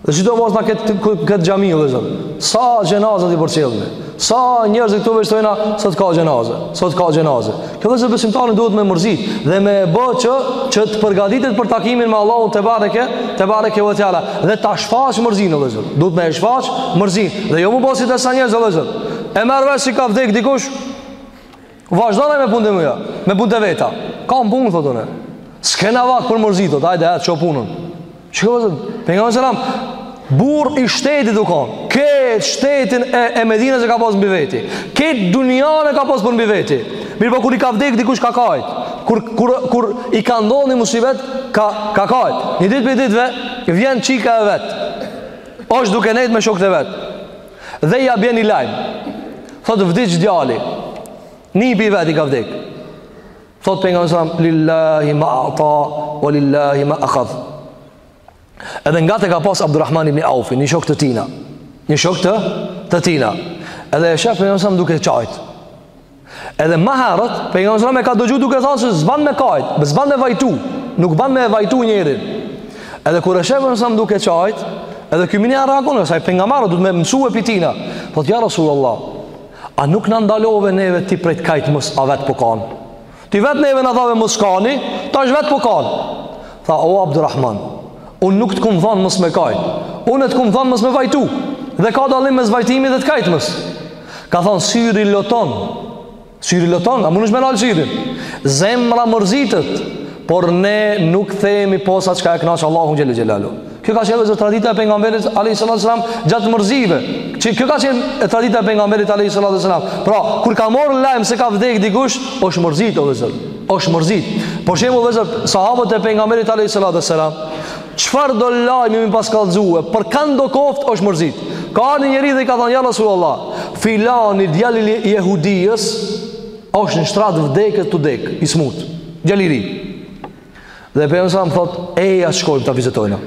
[SPEAKER 2] Dhe sidomos na këtë këtë xhami o vëllezër. Sa xhenazet i përcjellmi. Sa njerëz këtu vështojna sot ka xhenaze, sot ka xhenaze. Kjo vëllezër besimtarin duhet me mërzit dhe me e bo që që të përgatitet për takimin me Allahun tebareke, tebareke ve teala dhe ta shfaqë mërzinë o vëllezër. Duhet me e shfaq mërzinë dhe jo m'u bo si disa njerëz o vëllezër. E merr vesh si ka vdek dikush, Vazhdon me punë të mëja, me punët e veta. Kam punë, thotë unë. S'kena vakt për mërzi, thotë, hajde, hajde, që punën. Çka vëllezër? Pejgamberi alejhi selam, burrë i shtetit u konë. Këtë shtetin e, e Medinës e ka pas mbi veti. Këtë dunjanë e ka pas përmbi veti. Mirëpo, kur i ka vdek dikush, ka kajt. Kur, kur, kur i ka ndodh një musibet, ka, ka kajt. Një ditë prej ditëve, vjen çika e vet. Osht duke nejt me shokët e vet. Dhe ia bjen një lajm. Thotë vdiq djali. Nipi i vet i ka vdek. Thotë Pejgamberi alejhi selam, lillahi ma ata, ve lillahi ma ehadh. Edhe ngat e ka pas Abdurrahman ibn Aufi, një shok të tina. Një shok të, të tina. Edhe e shef Pejgamberin alejhi selam duke qajt. Edhe ma herët, pejgamberi sallallahu alajhi ka dëgju duke thanë se s'ban me kajt, s'ban me vajtu, nuk ban me vajtu njerin. Edhe kur e shef pejgamberin selam duke qajt, edhe ky menjëherë reagon, sa i pejgamberi do të më mësua pitina. Po ti ja Rasulullah, a nuk na ndalove neve ti prej t'kajtmes, a vet po kan. Ti vet neve na thave mos kani, tash vet po kan. Tha O Abdurrahman, un nuk të kum thon mos me kajt. Unë të kum thon mos me vajtu. Dhe ka dallim mes vajtimit dhe të kajtmes. Ka thonë syri loton. Syri loton, a munesh me nal syrin? Zemra mërzitet, por ne nuk themi pos çka e knaq Allahun xhel-le xhelaluhu. Kjo ka qenë vllezër tradita e pejgamberit alejhi salatu ue selam gjatë mërzive. Që kjo ka qenë tradita e pejgamberit alejhi salatu ue selam. Pra, kur ka morë lajmë se ka vdekë dikush, është mërzit, o vllezër, është mërzit. Por shohim o vllezër, sahabët e pejgamberit alejhi salatu ue selam, Çfarë do lajmi me i pas kallzue, për kando koftë është mërzit. Ka ardh një njeri dhe i ka thënë ja Rasulullah, filani djali i jehudijës është në shtrat t'vdekës tu dek, i smut. Djali i ri. Dhe pejgamberi selam thot, eja shkojmë ta vizitojna.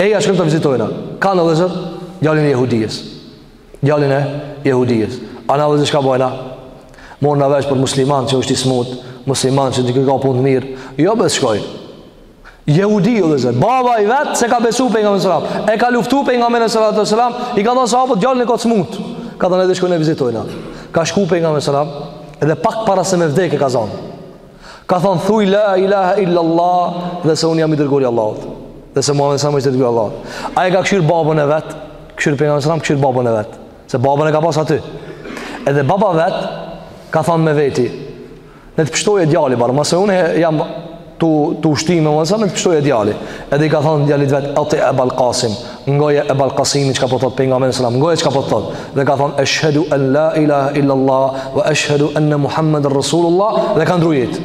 [SPEAKER 2] Eja shkojmë ta vizitojna. Kan vllezër, djalin e jehudijës. Djalin e jehudijës. A na vllezër çka bojna? Morna vesh për musliman që është i smut, musliman që dikë ka punë mirë. Jo be, s'shkojmë. Jehudi o vllezër, baba i vet s'e ka besu pejgamberin alejhi selam, e ka luftu pejgamberin alejhi salatu ue selam, i ka thonë sahabët djalin e ka t'smut, ka thonë hajde shkojm e vizitojna. Ka shku pejgamberi alejhi selam, edhe pak para se me vdekë e ka zonë. Ka thonë thuj la ilaha illallah dhe se unë jam i dërguri i Allahut. Dhe se Muhammedi alejhi selam është i dërguri i Allahut. Ai e ka kshyr babën e vet, kshyr pejgamberin alejhi selam, kshyr babën e vet. Se babën e ka pas aty. Edhe baba i vet ka thonë me veti, Le të pshtoje djali bare, ma se unë jam tu, tu u shti me moshë, le të pshtoje djali. Edhe i ka thonë djalit vet, eti Ebal Kasim, ngoje Ebal Kasimin çka po thot pejgamberi alejhi selam, ngoje çka po thot. Dhe ka thonë, eshhedu en la ilaha illallah, ve eshhedu enne Muhammeden Rasulullah, dhe ka ndrru jetë.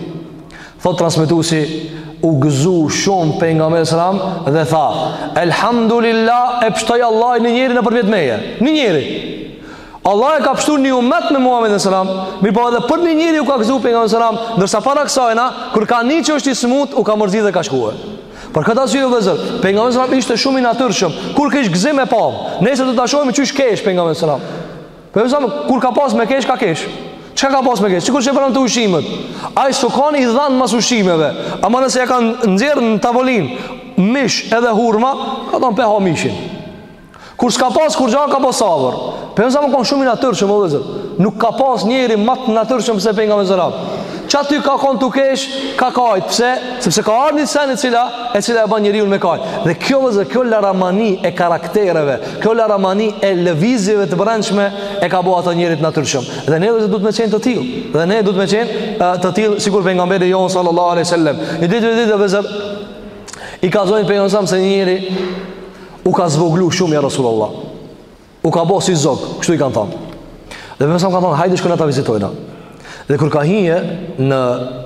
[SPEAKER 2] Thot transmetusi, u gëzu shumë pejgamberi alejhi selam, dhe tha, elhamdulillah e pshtoj Allahu një njeri nëpërmjet meje. Një njeri. Allahu e ka pshtu një umet me Muhammedin alejhi selam. Mirëpo edhe për një njeri u ka gëzu pejgamberi alejhi selam. Ndërsa para kësajna, kur ka ni që është i smut, u ka mërzit dhe ka shkue Për këtë arsye vllezër, pejgamberi alejhi selam ishte shumë i natyrshëm Kur kish gëzim e pam, nëse do ta shohim qysh kesh pejgamberi alejhi selam. Pejgamberi alejhi selam, kur ka pas me kesh, ka kesh Çka ka pas me kesh, sikur që e përmendëm te ushqimet. Ai s'u kan i dhanë mas ushqimeve. Ama nëse ja kanë nxjerrë në tavolin mish edhe hurma, ka thonë p'e ha mishin Kur s'ka pas kurgja ka pas sabër. Pejgamberi alejhi selam ka kon shumë i natyrshëm o vëllezër. Nuk ka pas njeri ma të natyrshëm se pejgamberi sallallahu alajhi wasallam. Qaty ka kon tu kesh, ka kajt, pse? Sepse ka ardh një sen e cila, e cila e ban njeriun me kajt. Dhe kjo vëllezër, kjo laramani e karaktereve, kjo laramani e lëvizjeve të brendshme, e ka bo atë njeri të natyrshëm. Dhe ne vëllezër duhet me qenë të tillë, dhe ne duhet me qenë të tillë, sikur pejgamberi jonë, sallallahu aleyhi sallem. Një ditë prej ditëve vëllezër, i kallzojnë pejgamberit alejhi selam se njëri, U ka zvoglu shumë ja Rasulullah. U ka bo si zog, kështu i kanë thonë. Dhe pejgamberi alejhi selam ka thonë, hajde shkojna ta vizitojna. Dhe kur ka hi në,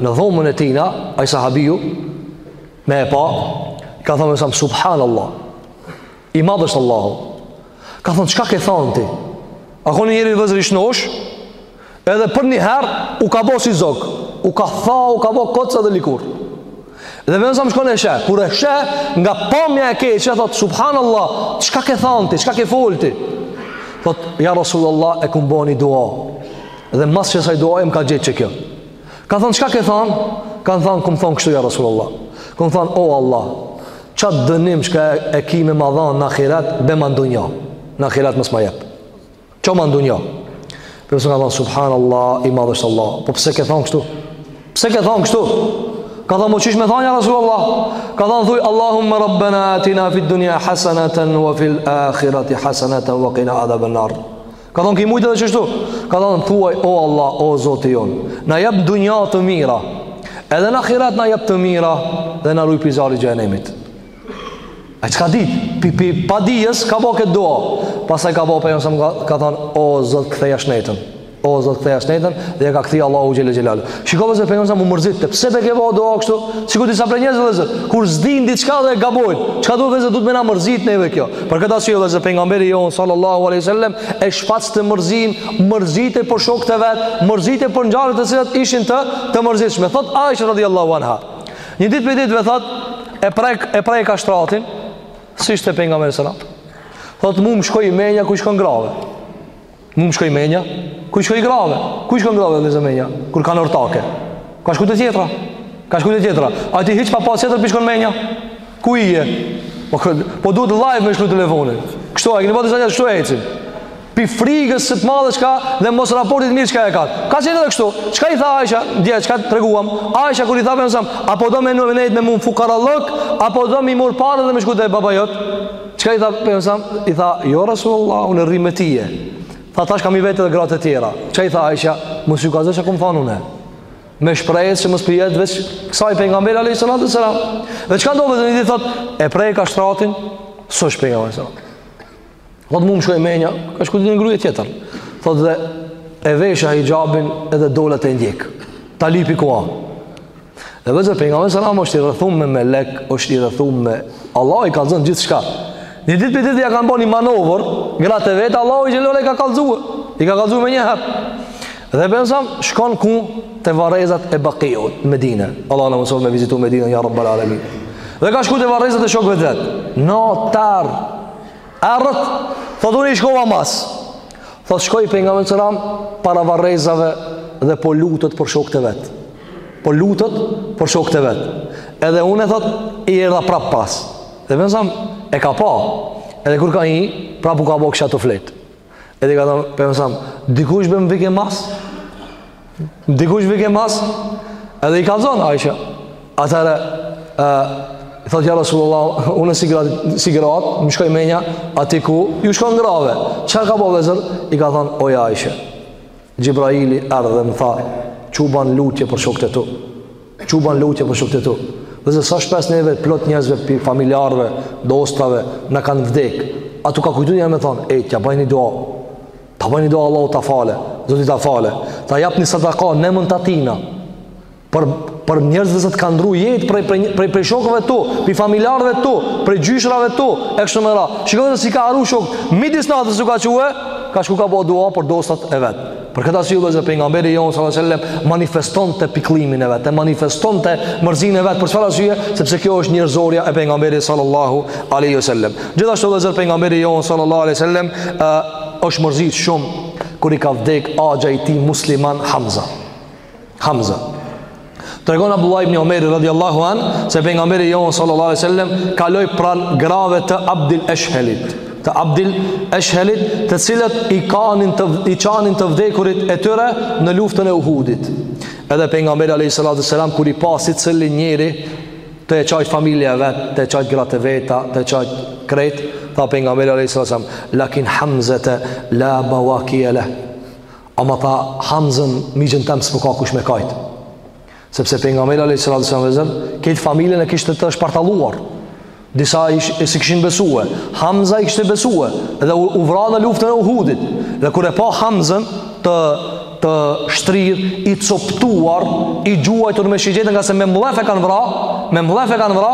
[SPEAKER 2] në dhomën e tina, ai sahabiu, me e pa, ka thonë pejgamberi alejhi selam, subhanallah, i madhë është Allahu. Ka thonë, çka ke thonë ti? A kon ni njeri vëllezër i shnosh. Edhe për një herë u ka bo si zog, u ka tha, u ka bo koc edhe likurë. Dhe pejgamberi alejhi selam shkon e sheh, kur e sheh, nga pamja e keqe thotë, subhanallah, çka ke than ti, çka ke fol ti? Thotë, ja Rasulullah e kum bo një dua, dhe mas qesaj duaje më ka gjet qekjo. Ka thonë, çka ke thanë? Ka thonë, kum thonë kështu, ja Rasulullah. Kum thonë, o Allah, qat dënim që e, e ki me ma dhanë në ahiret, bjema n'dunja, në ahiret mos ma jep. Çoma n'dunja Pejgamberi alejhi selam ka thonë Subhanallah i madh është Allah Po pse ke thonë kështu Pse ke thonë kështu Ka thonë po qysh me thonë ja Rasulullah Ka thonë thuj Allahumme Rabbena atina fit dunja hasanatan Wa fil akhirati hasanatan Wa kina adhaben nar Ka thonë ki mujt edhe qështu Ka thonë thuaj o Allah o Zoti jonë Na jep n'dunja të mira Edhe në ahiret na jep të mira Dhe na ruj pi zjarrit xhehenemit Ai s'ka ditë. Pi pi padijes ka bo këtë dua. Pastaj ka bo pejgamberi alejhi selam ka thon o Zot ktheja shënetën. O Zot ktheja shënetën dhe e ka kthi Allahu xhele xhelaluhu. Shiko vëllezër pejgamberi alejhi selam u mërzitte, pse be ke bo dua kështu? Sikur disa prej njerëzve vëllezër, kur s'din diçka dhe gabojnë. Çka duhet vëllezër, duhet me na mërzit neve kjo. Për këtë arsye vëllezër pejgamberi jon sallallahu alaihi wasallam e shfaqte mërzinë, mërzite për shokët e vet, mërzite për ngjarjet të cilat ishin të të mërzitshme. Thot Aisha radhiyallahu anha. Një ditë prej ditëve thot e prek e preka shtratin, s'ishte pejgamberi sallallahu alajhi wasallam. Thot mum shkoi menja ku i shkon grave. Mum shkoi menja ku i shkon grave. Ku i shkon grave vëllezër menja kur kanë ortake. Ka shku te tjetra. Ka shku te tjetra. Aty hiç pa pas tjetër p'i shkon menja? Ku je? Po, po duhet live me lshu telefonin. Kështu, a keni pa disa njerëz kështu hecin. Pi frigës së të madhe çka dhe mos raportit mirë çka e ka. Ka qenë edhe kështu. Çka i tha Aisha? Dje çka treguam? Aisha kur i tha pensam, a po do me nejt me mu n'fukarallëk, a po do me i marr pare dhe me shku te baba jot? Çka i tha pensam? I tha, "Ja Rasulullah, unë rri me tije." Tha tash kam me i vet edhe gratë e tjera. Çka i tha Aisha? Mos ju kallzo çka t'kom thanë une. Me shpresë se mos po i jet veç kësaj pejgamberi alayhis salam. Dhe çka ndodhi dhe një ditë thot, "E preka shtratin, s'është pejgamberi." Thot mu m'shkoi menja, ka shku te një gruje tjetër. Thot dhe e vesha hijabin edhe dola ta ndjek. Ta lypi ku a. Dhe vllezër pejgamberi alayhis salam është i rrethum me melek, është i rrethum me... Allahu i kallzon gjithçka. Një ditë për ditë ja kanë bo një manovër, gratë e veta, Allahu xhelle i ka kallëzue. I ka kallëzue menjëherë. Dhe pejgamberi alayhis salam shkon ku, te varrezat e Bakies, në Medine. Allahu na mundësoftë me vizitu Medinen, ja Rabbel alemin. Dhe ka shku te varrezat e shokve të vet. Në terr, Errët, thot unë i shkova mas. Thot shkoi pejgamberi alayhis salam para varrezave dhe po lutet për shokët e vet. Po lutet për shokët e vet. Edhe unë thot i erdha prap pas. Dhe pejgamberi alayhis salam e ka pa. Edhe kur ka hi prap u ka bo kishe tu fletë. Edhe i ka thonë pejgamberi alayhis salam, dikush be m'vike mas, dikush vike mas, edhe i kallzon Aisha, atëherë, e, thotë ja Rasulullah, unë si gratë, si gratë, më shkoi menja, ati ku, ju shkon në grave, çka ka bo vllezër, i ka thonë, oj Aishe, Xhibraili erdh dhe më tha, çu ban lutje për shokët e tu, Çu ban lutje për shokët e tu. Dhe se sa shpesh neve plot njerëzve pi familjarëve, dostave na kanë vdek. A t'u ka kujtu ja me thonë, ej, t'ja baj ni dua. Ta baj ni dua Allahu ta fale, Zoti ta fale. Ta jap ni sadaka në emër të tina. Për për njerëzve që të kanë ndrru jetë prej prej prej, prej shokëve tu, pi familjarëve tu, prej gjyshërave tu, e kështu me radhë. Shikoni se s'i ka harru shokët, midis natës u ka çue, ka shku ka bo dua për dostat e vet. Për këtë arsye vllezër pejgamberi jonë sallallahu alajhi wasallam manifestonte pikëllimin e vet, e manifestonte mërzinë e vet për çfarë arsye? Sepse kjo është njerëzorja e pejgamberit sallallahu alajhi wasallam. Gjithashtu vllezër pejgamberi jonë sallallahu alajhi wasallam është mërzit shumë kur i ka vdek axha i tij musliman Hamza. Hamza. Tregon Abdullah ibn Omer radhiyallahu an se pejgamberi jonë sallallahu alaihi wasallam kaloi pranë grave të Abdul Eshhelit, të Abdil Eshhelit, të cilat i kanin të i qanin të vdekurit e tyre në luftën e Uhudit. Edhe pejgamberi alayhi salatu wasalam kur i pa secilin njeri tu e qajt familja e vet, tu e qajt gratë e veta, tu e qajt krejt, tha pejgamberi a.s. Lakin Hamzete, la bawakiya lah, Ama tha Hamzën, mixhën tem s'po ka kush me kajt. Sepse pejgamberi alayhis salatu wassalam vllezër, krejt familjen e kishte të shpartalluar. Disa ish, e s'i kishin besue. Hamza i kishte besue. Dhe u, u vra në luftën e Uhudit. Dhe kur e pa Hamzën të, të shtrirë, i coptuar, i gjuajtur me shigjetën, ngase me mllef e kanë vra, me mllef e kanë vra,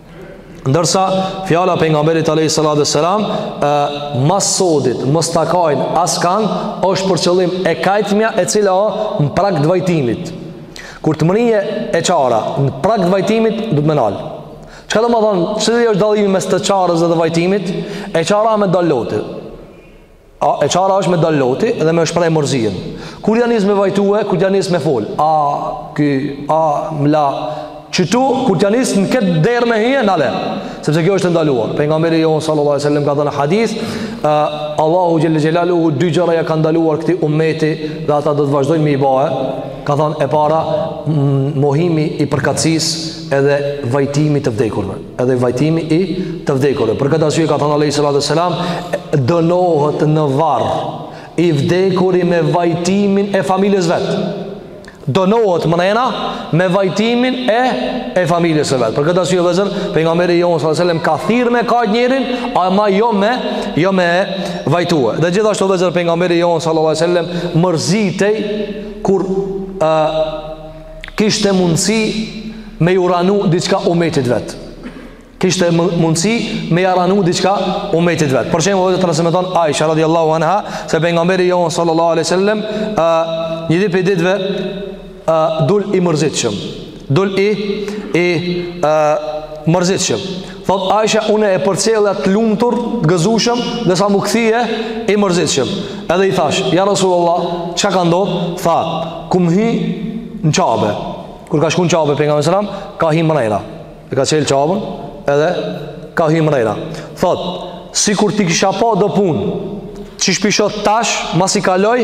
[SPEAKER 2] Ndërsa fjala e pejgamberit alayhis salatu wassalam, mas sodit, mos të kajnë askan, është për qëllim e kajtmja e cila o në prag të vajtimit. Kur të mrrijë e qara në prag të vajtimit do të me nal. Çka domethonë, çfarë është dallimi mes të qarës dhe të vajtimit? E qara me dal loti. A e qara është me dal loti dhe me shpreh mërzinë. Kur ja nis me vajtue, kur t'ja nis me fol. A ky a m'la. Qitu, kur t'ja nis në këtë derë me hi, nale. Sepse kjo është e ndaluar. Pejgamberi jonë, sallallahu alaihi wasallam, ka thanë në hadith, uh, Allahu xhel-le xhelaluhu, dy gjëra ja ka ndaluar këtij umeti dhe ata do të vazhdojnë me i ba. Ka thonë e para, mohimi i përkatësisë edhe vajtimi i të vdekurve. Edhe vajtimi i të vdekurve. Për këtë arsye ka thonë alayhis salatu wassalam, dënohet në varr i vdekuri me vajtimin e familjes së vet. Dënohet mrena me vajtimin e, e familjes së vet. Për këtë arsye vllezër, pejgamberi jonë sallallahu alaihi wasallam ka thirrë me ka njerin, ama jo me jo me vajtue. Dhe gjithashtu vllezër pejgamberi jonë sallallahu alaihi wasallam mërzitej kur ë kishte mundësi me ju rënu diçka umetit vet. Kishte mundësi me ja rënu diçka umetit vet. Për shembull, vetë transmeton Aisha radhiyallahu anha se pejgamberi jonë sallallahu alaihi wasallam një ditë prej ditëve dul i mërzitshëm. Dul i i mërzitshëm. Thotë Aisha unë e përcjellja të lumtur, të gëzueshëm, dhe sa m'u kthy, i mërzitshëm. Edhe i thashë, ja Rasulullah, çka ka ndodhë? Tha, kum hi në Qabe. Kur ka shku në Qabe, pejgamberi alejhi selam, ka hi mrena. E ka çelë Qabën, edhe ka hi mrena. Thotë, sikur t'i kisha pa do punë, që që po i shoh tash, masi kaloi,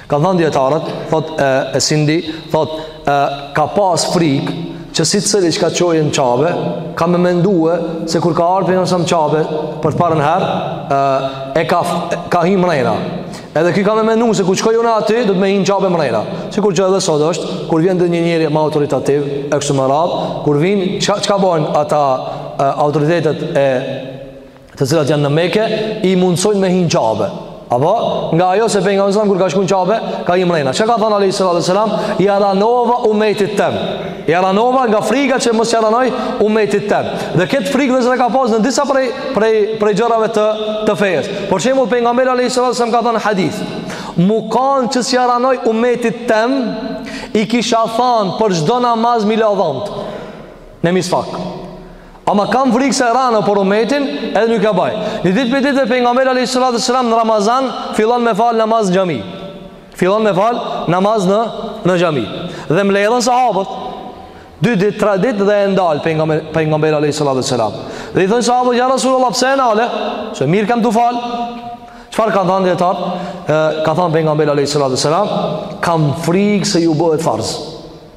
[SPEAKER 2] Kanë thënë dijetarët, thotë e, e Sindi, thotë e, ka pas frikë që secili që ka shkojë në Qabe, ka me mendue se kur ka ardh pejgamberi alejhi selam Qabe për të parën herë, e, e ka, ka hi mrena. Edhe ky ka me mendu se kur t'shkoj unë aty, do të me hi në Qabe mrena. Sikurse edhe sot është, kur vjen ndonjë njeri ma autoritativ, e kështu me radhë, kur vijnë, çka bojnë ata e, autoritetet e të cilat janë në Mekë, i mundsojnë me hi n'Qabe. Apo nga ajo se pejgamberi sa kur ka shku n'Qabe, ka hi mrena. Çka ka thënë alejhi salatu ve selam? Ja ranova umetit tem. Ja ranova nga frika që mos ja ranoj umetit tem. Dhe këtë frikë që ka pas në disa prej prej prej gjërave të të fejës. Për shembull pejgamberi alejhi salatu ve selam ka thënë hadith. M'u kanë që s'ja ranoj umetit tem, i kisha thënë për çdo namaz me i la dhamt me misvak. Ama kam frikë se e ranë për umetin edhe nuk e baj. Një ditë prej ditëve pejgamberi alejhi salatu ve selam në Ramazan, fillon me falë namaz në xhami. Fillon me falë namaz në, në xhami. Dhe mbledhen sahabët, dy ditë, tre ditë dhe e ndal pejgamberi alejhi salatu ve selam. Dhe i thonë sahabët, ja Rasulullah, pse e nale? Se mirë kem tu falë. Çfarë kanë thënë dijetarët? Ka thënë pejgamberi alejhi salatu ve selam, kam frikë se ju bëhet farz.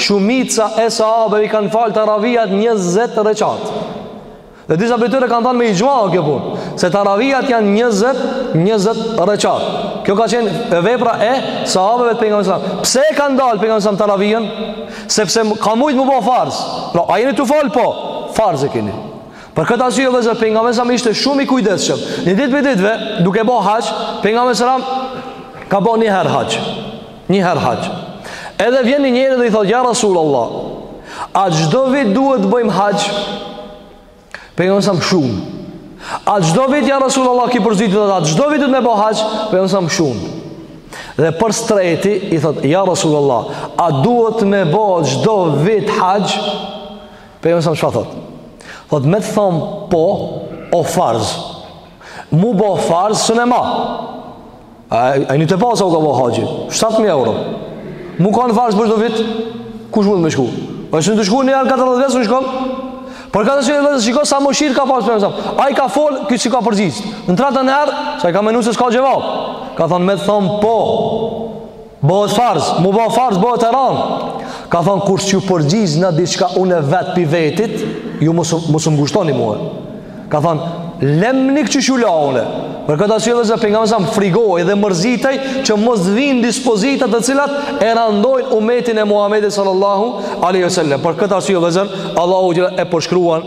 [SPEAKER 2] Shumica e sahabeve i kanë falë taravijat 20 rekat. Dhe disa prej tyre kanë thënë me ixhma kjo punë, se taravijat janë 20 20 rekat. Kjo ka qenë e vepra e sahabeve të pejgamberit sallallahu alajhi wasallam. Pse e ka ndalë pejgamberi sallallahu taravijën? Sepse ka mujt m'u bo farz. Pra, a jeni tu fal po? Farz e keni. Për këtë arsye vëllezër pejgamberi sallallahu ishte shumë i kujdesshëm. Një ditë prej ditëve, duke bë haxh, pejgamberi sallallahu ka bo një herë haxh. Një herë haxh. Edhe vjen një njeri dhe i thotë ja Rasulullah, a çdo vit duhet të bëjmë haxh? Pejgamberi sa shun. A çdo vit ja Rasulullah ki për s'dyti thotë a çdo vit duhet me bo haxh? Pejgamberi sa shun. Dhe për s'treti i thotë ja Rasulullah, a duhet me bo çdo vit haxh? Pejgamberi sa çfarë thotë? Thotë me të thon po o farz. M'u bo farz s'un e ma. A jeni tu pa sa u ka bo haxhi 7.000 euro M'u kanë farz për çdo vit Kush mund me shku E s'un tu shku një herë 40 vjet s'un shkon Për këtë arsye vëllezër shiko sa mëshirë ka pas pejgamberi sa Ai ka fol ky s'i ka përgjigj Në tretën herë Se ai ka menu se s'ka xhevap Ka thonë me thonë po Bëhet farz, m'u bë farz, bëhet e rand. Ka thon kur s'ju përgjigjna diçka unë vet pi vetit, ju mos mos më ngushtoni mua. Ka thon lemni qysh ju la unë. Për këtë arsye vëllezër pejgamberi sa frigohej dhe mërzitej që mos vijnë dispozita të cilat e randojnë umetin e Muhamedit sallallahu alaihi wasallam. Për këtë arsye vëllezër Allahu xhelle e përshkruan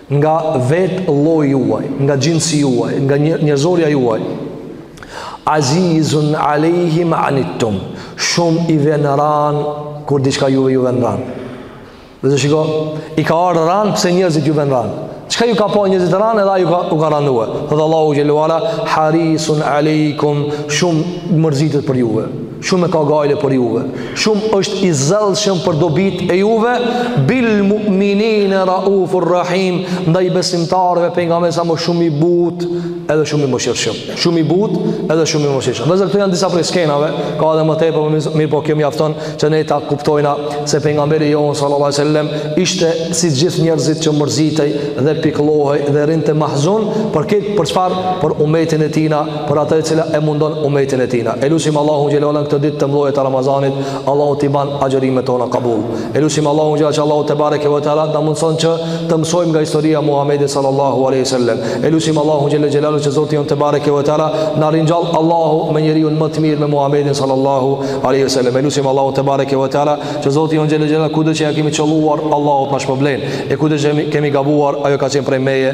[SPEAKER 2] nga vetë lloji juaj, nga xhinsi juaj, nga njerëzorja juaj. Azizun alejhi ma anittum, shumë i vjen ranë, kur diçka juve ju vjen ranë. Vëllezër shiko, i ka ardhë ranë, pse njerëzit ju vjen ranë. Çka ju ka pa njerëzit ranë, edhe ai u ka, u ka ranue. Thotë Allahu xhelle ve ala, harisun alejkum, shumë mërzitet për juve. Shumë e ka gajle për juve Shumë është i zellshëm për dobitë e juve Bil mu'minin e raufur rahim Ndaj besimtarve Pejgamberi savs shumë i butë Edhe shumë i mëshirshëm Shumë i butë edhe shumë i mëshirshëm Vëllezër këto janë disa prej skenave Ka edhe më tepër mirëpo kjo mjafton Që ne ta kuptojna se Pejgamberi jonë sallallahu a sallem Ishte si gjithë njerëzit që mërzitej dhe pikllohej Dhe rrinte mahzun Për kë për çfarë për umetin e tina për atë e cila e mundon umetin e tina. E lusim Allahu xhele xhelaluhu në këto ditë të muajit të Ramazanit, Allahu t'i ban agjerimet tona kabul. E lusim Allahu xhele xhelaluhu që Allahu tebareke ve teala t'na mundëson që të mësojmë nga historia e Muhammedit sallallahu aleyhi sallam. E lusim Allahu xhele xhelaluhu që Zoti jonë tebareke ve teala t'na ringjall Allahu me njeriun më të mirë me Muhammedin sallallahu aleyhi sallam. E lusim Allahu tebareke ve teala që Zoti jonë xhele xhelaluhu kudo që ia kemi qëlluar, Allahu të na shpërblen. E kudo që kemi gabuar, ajo ka qenë prej meje,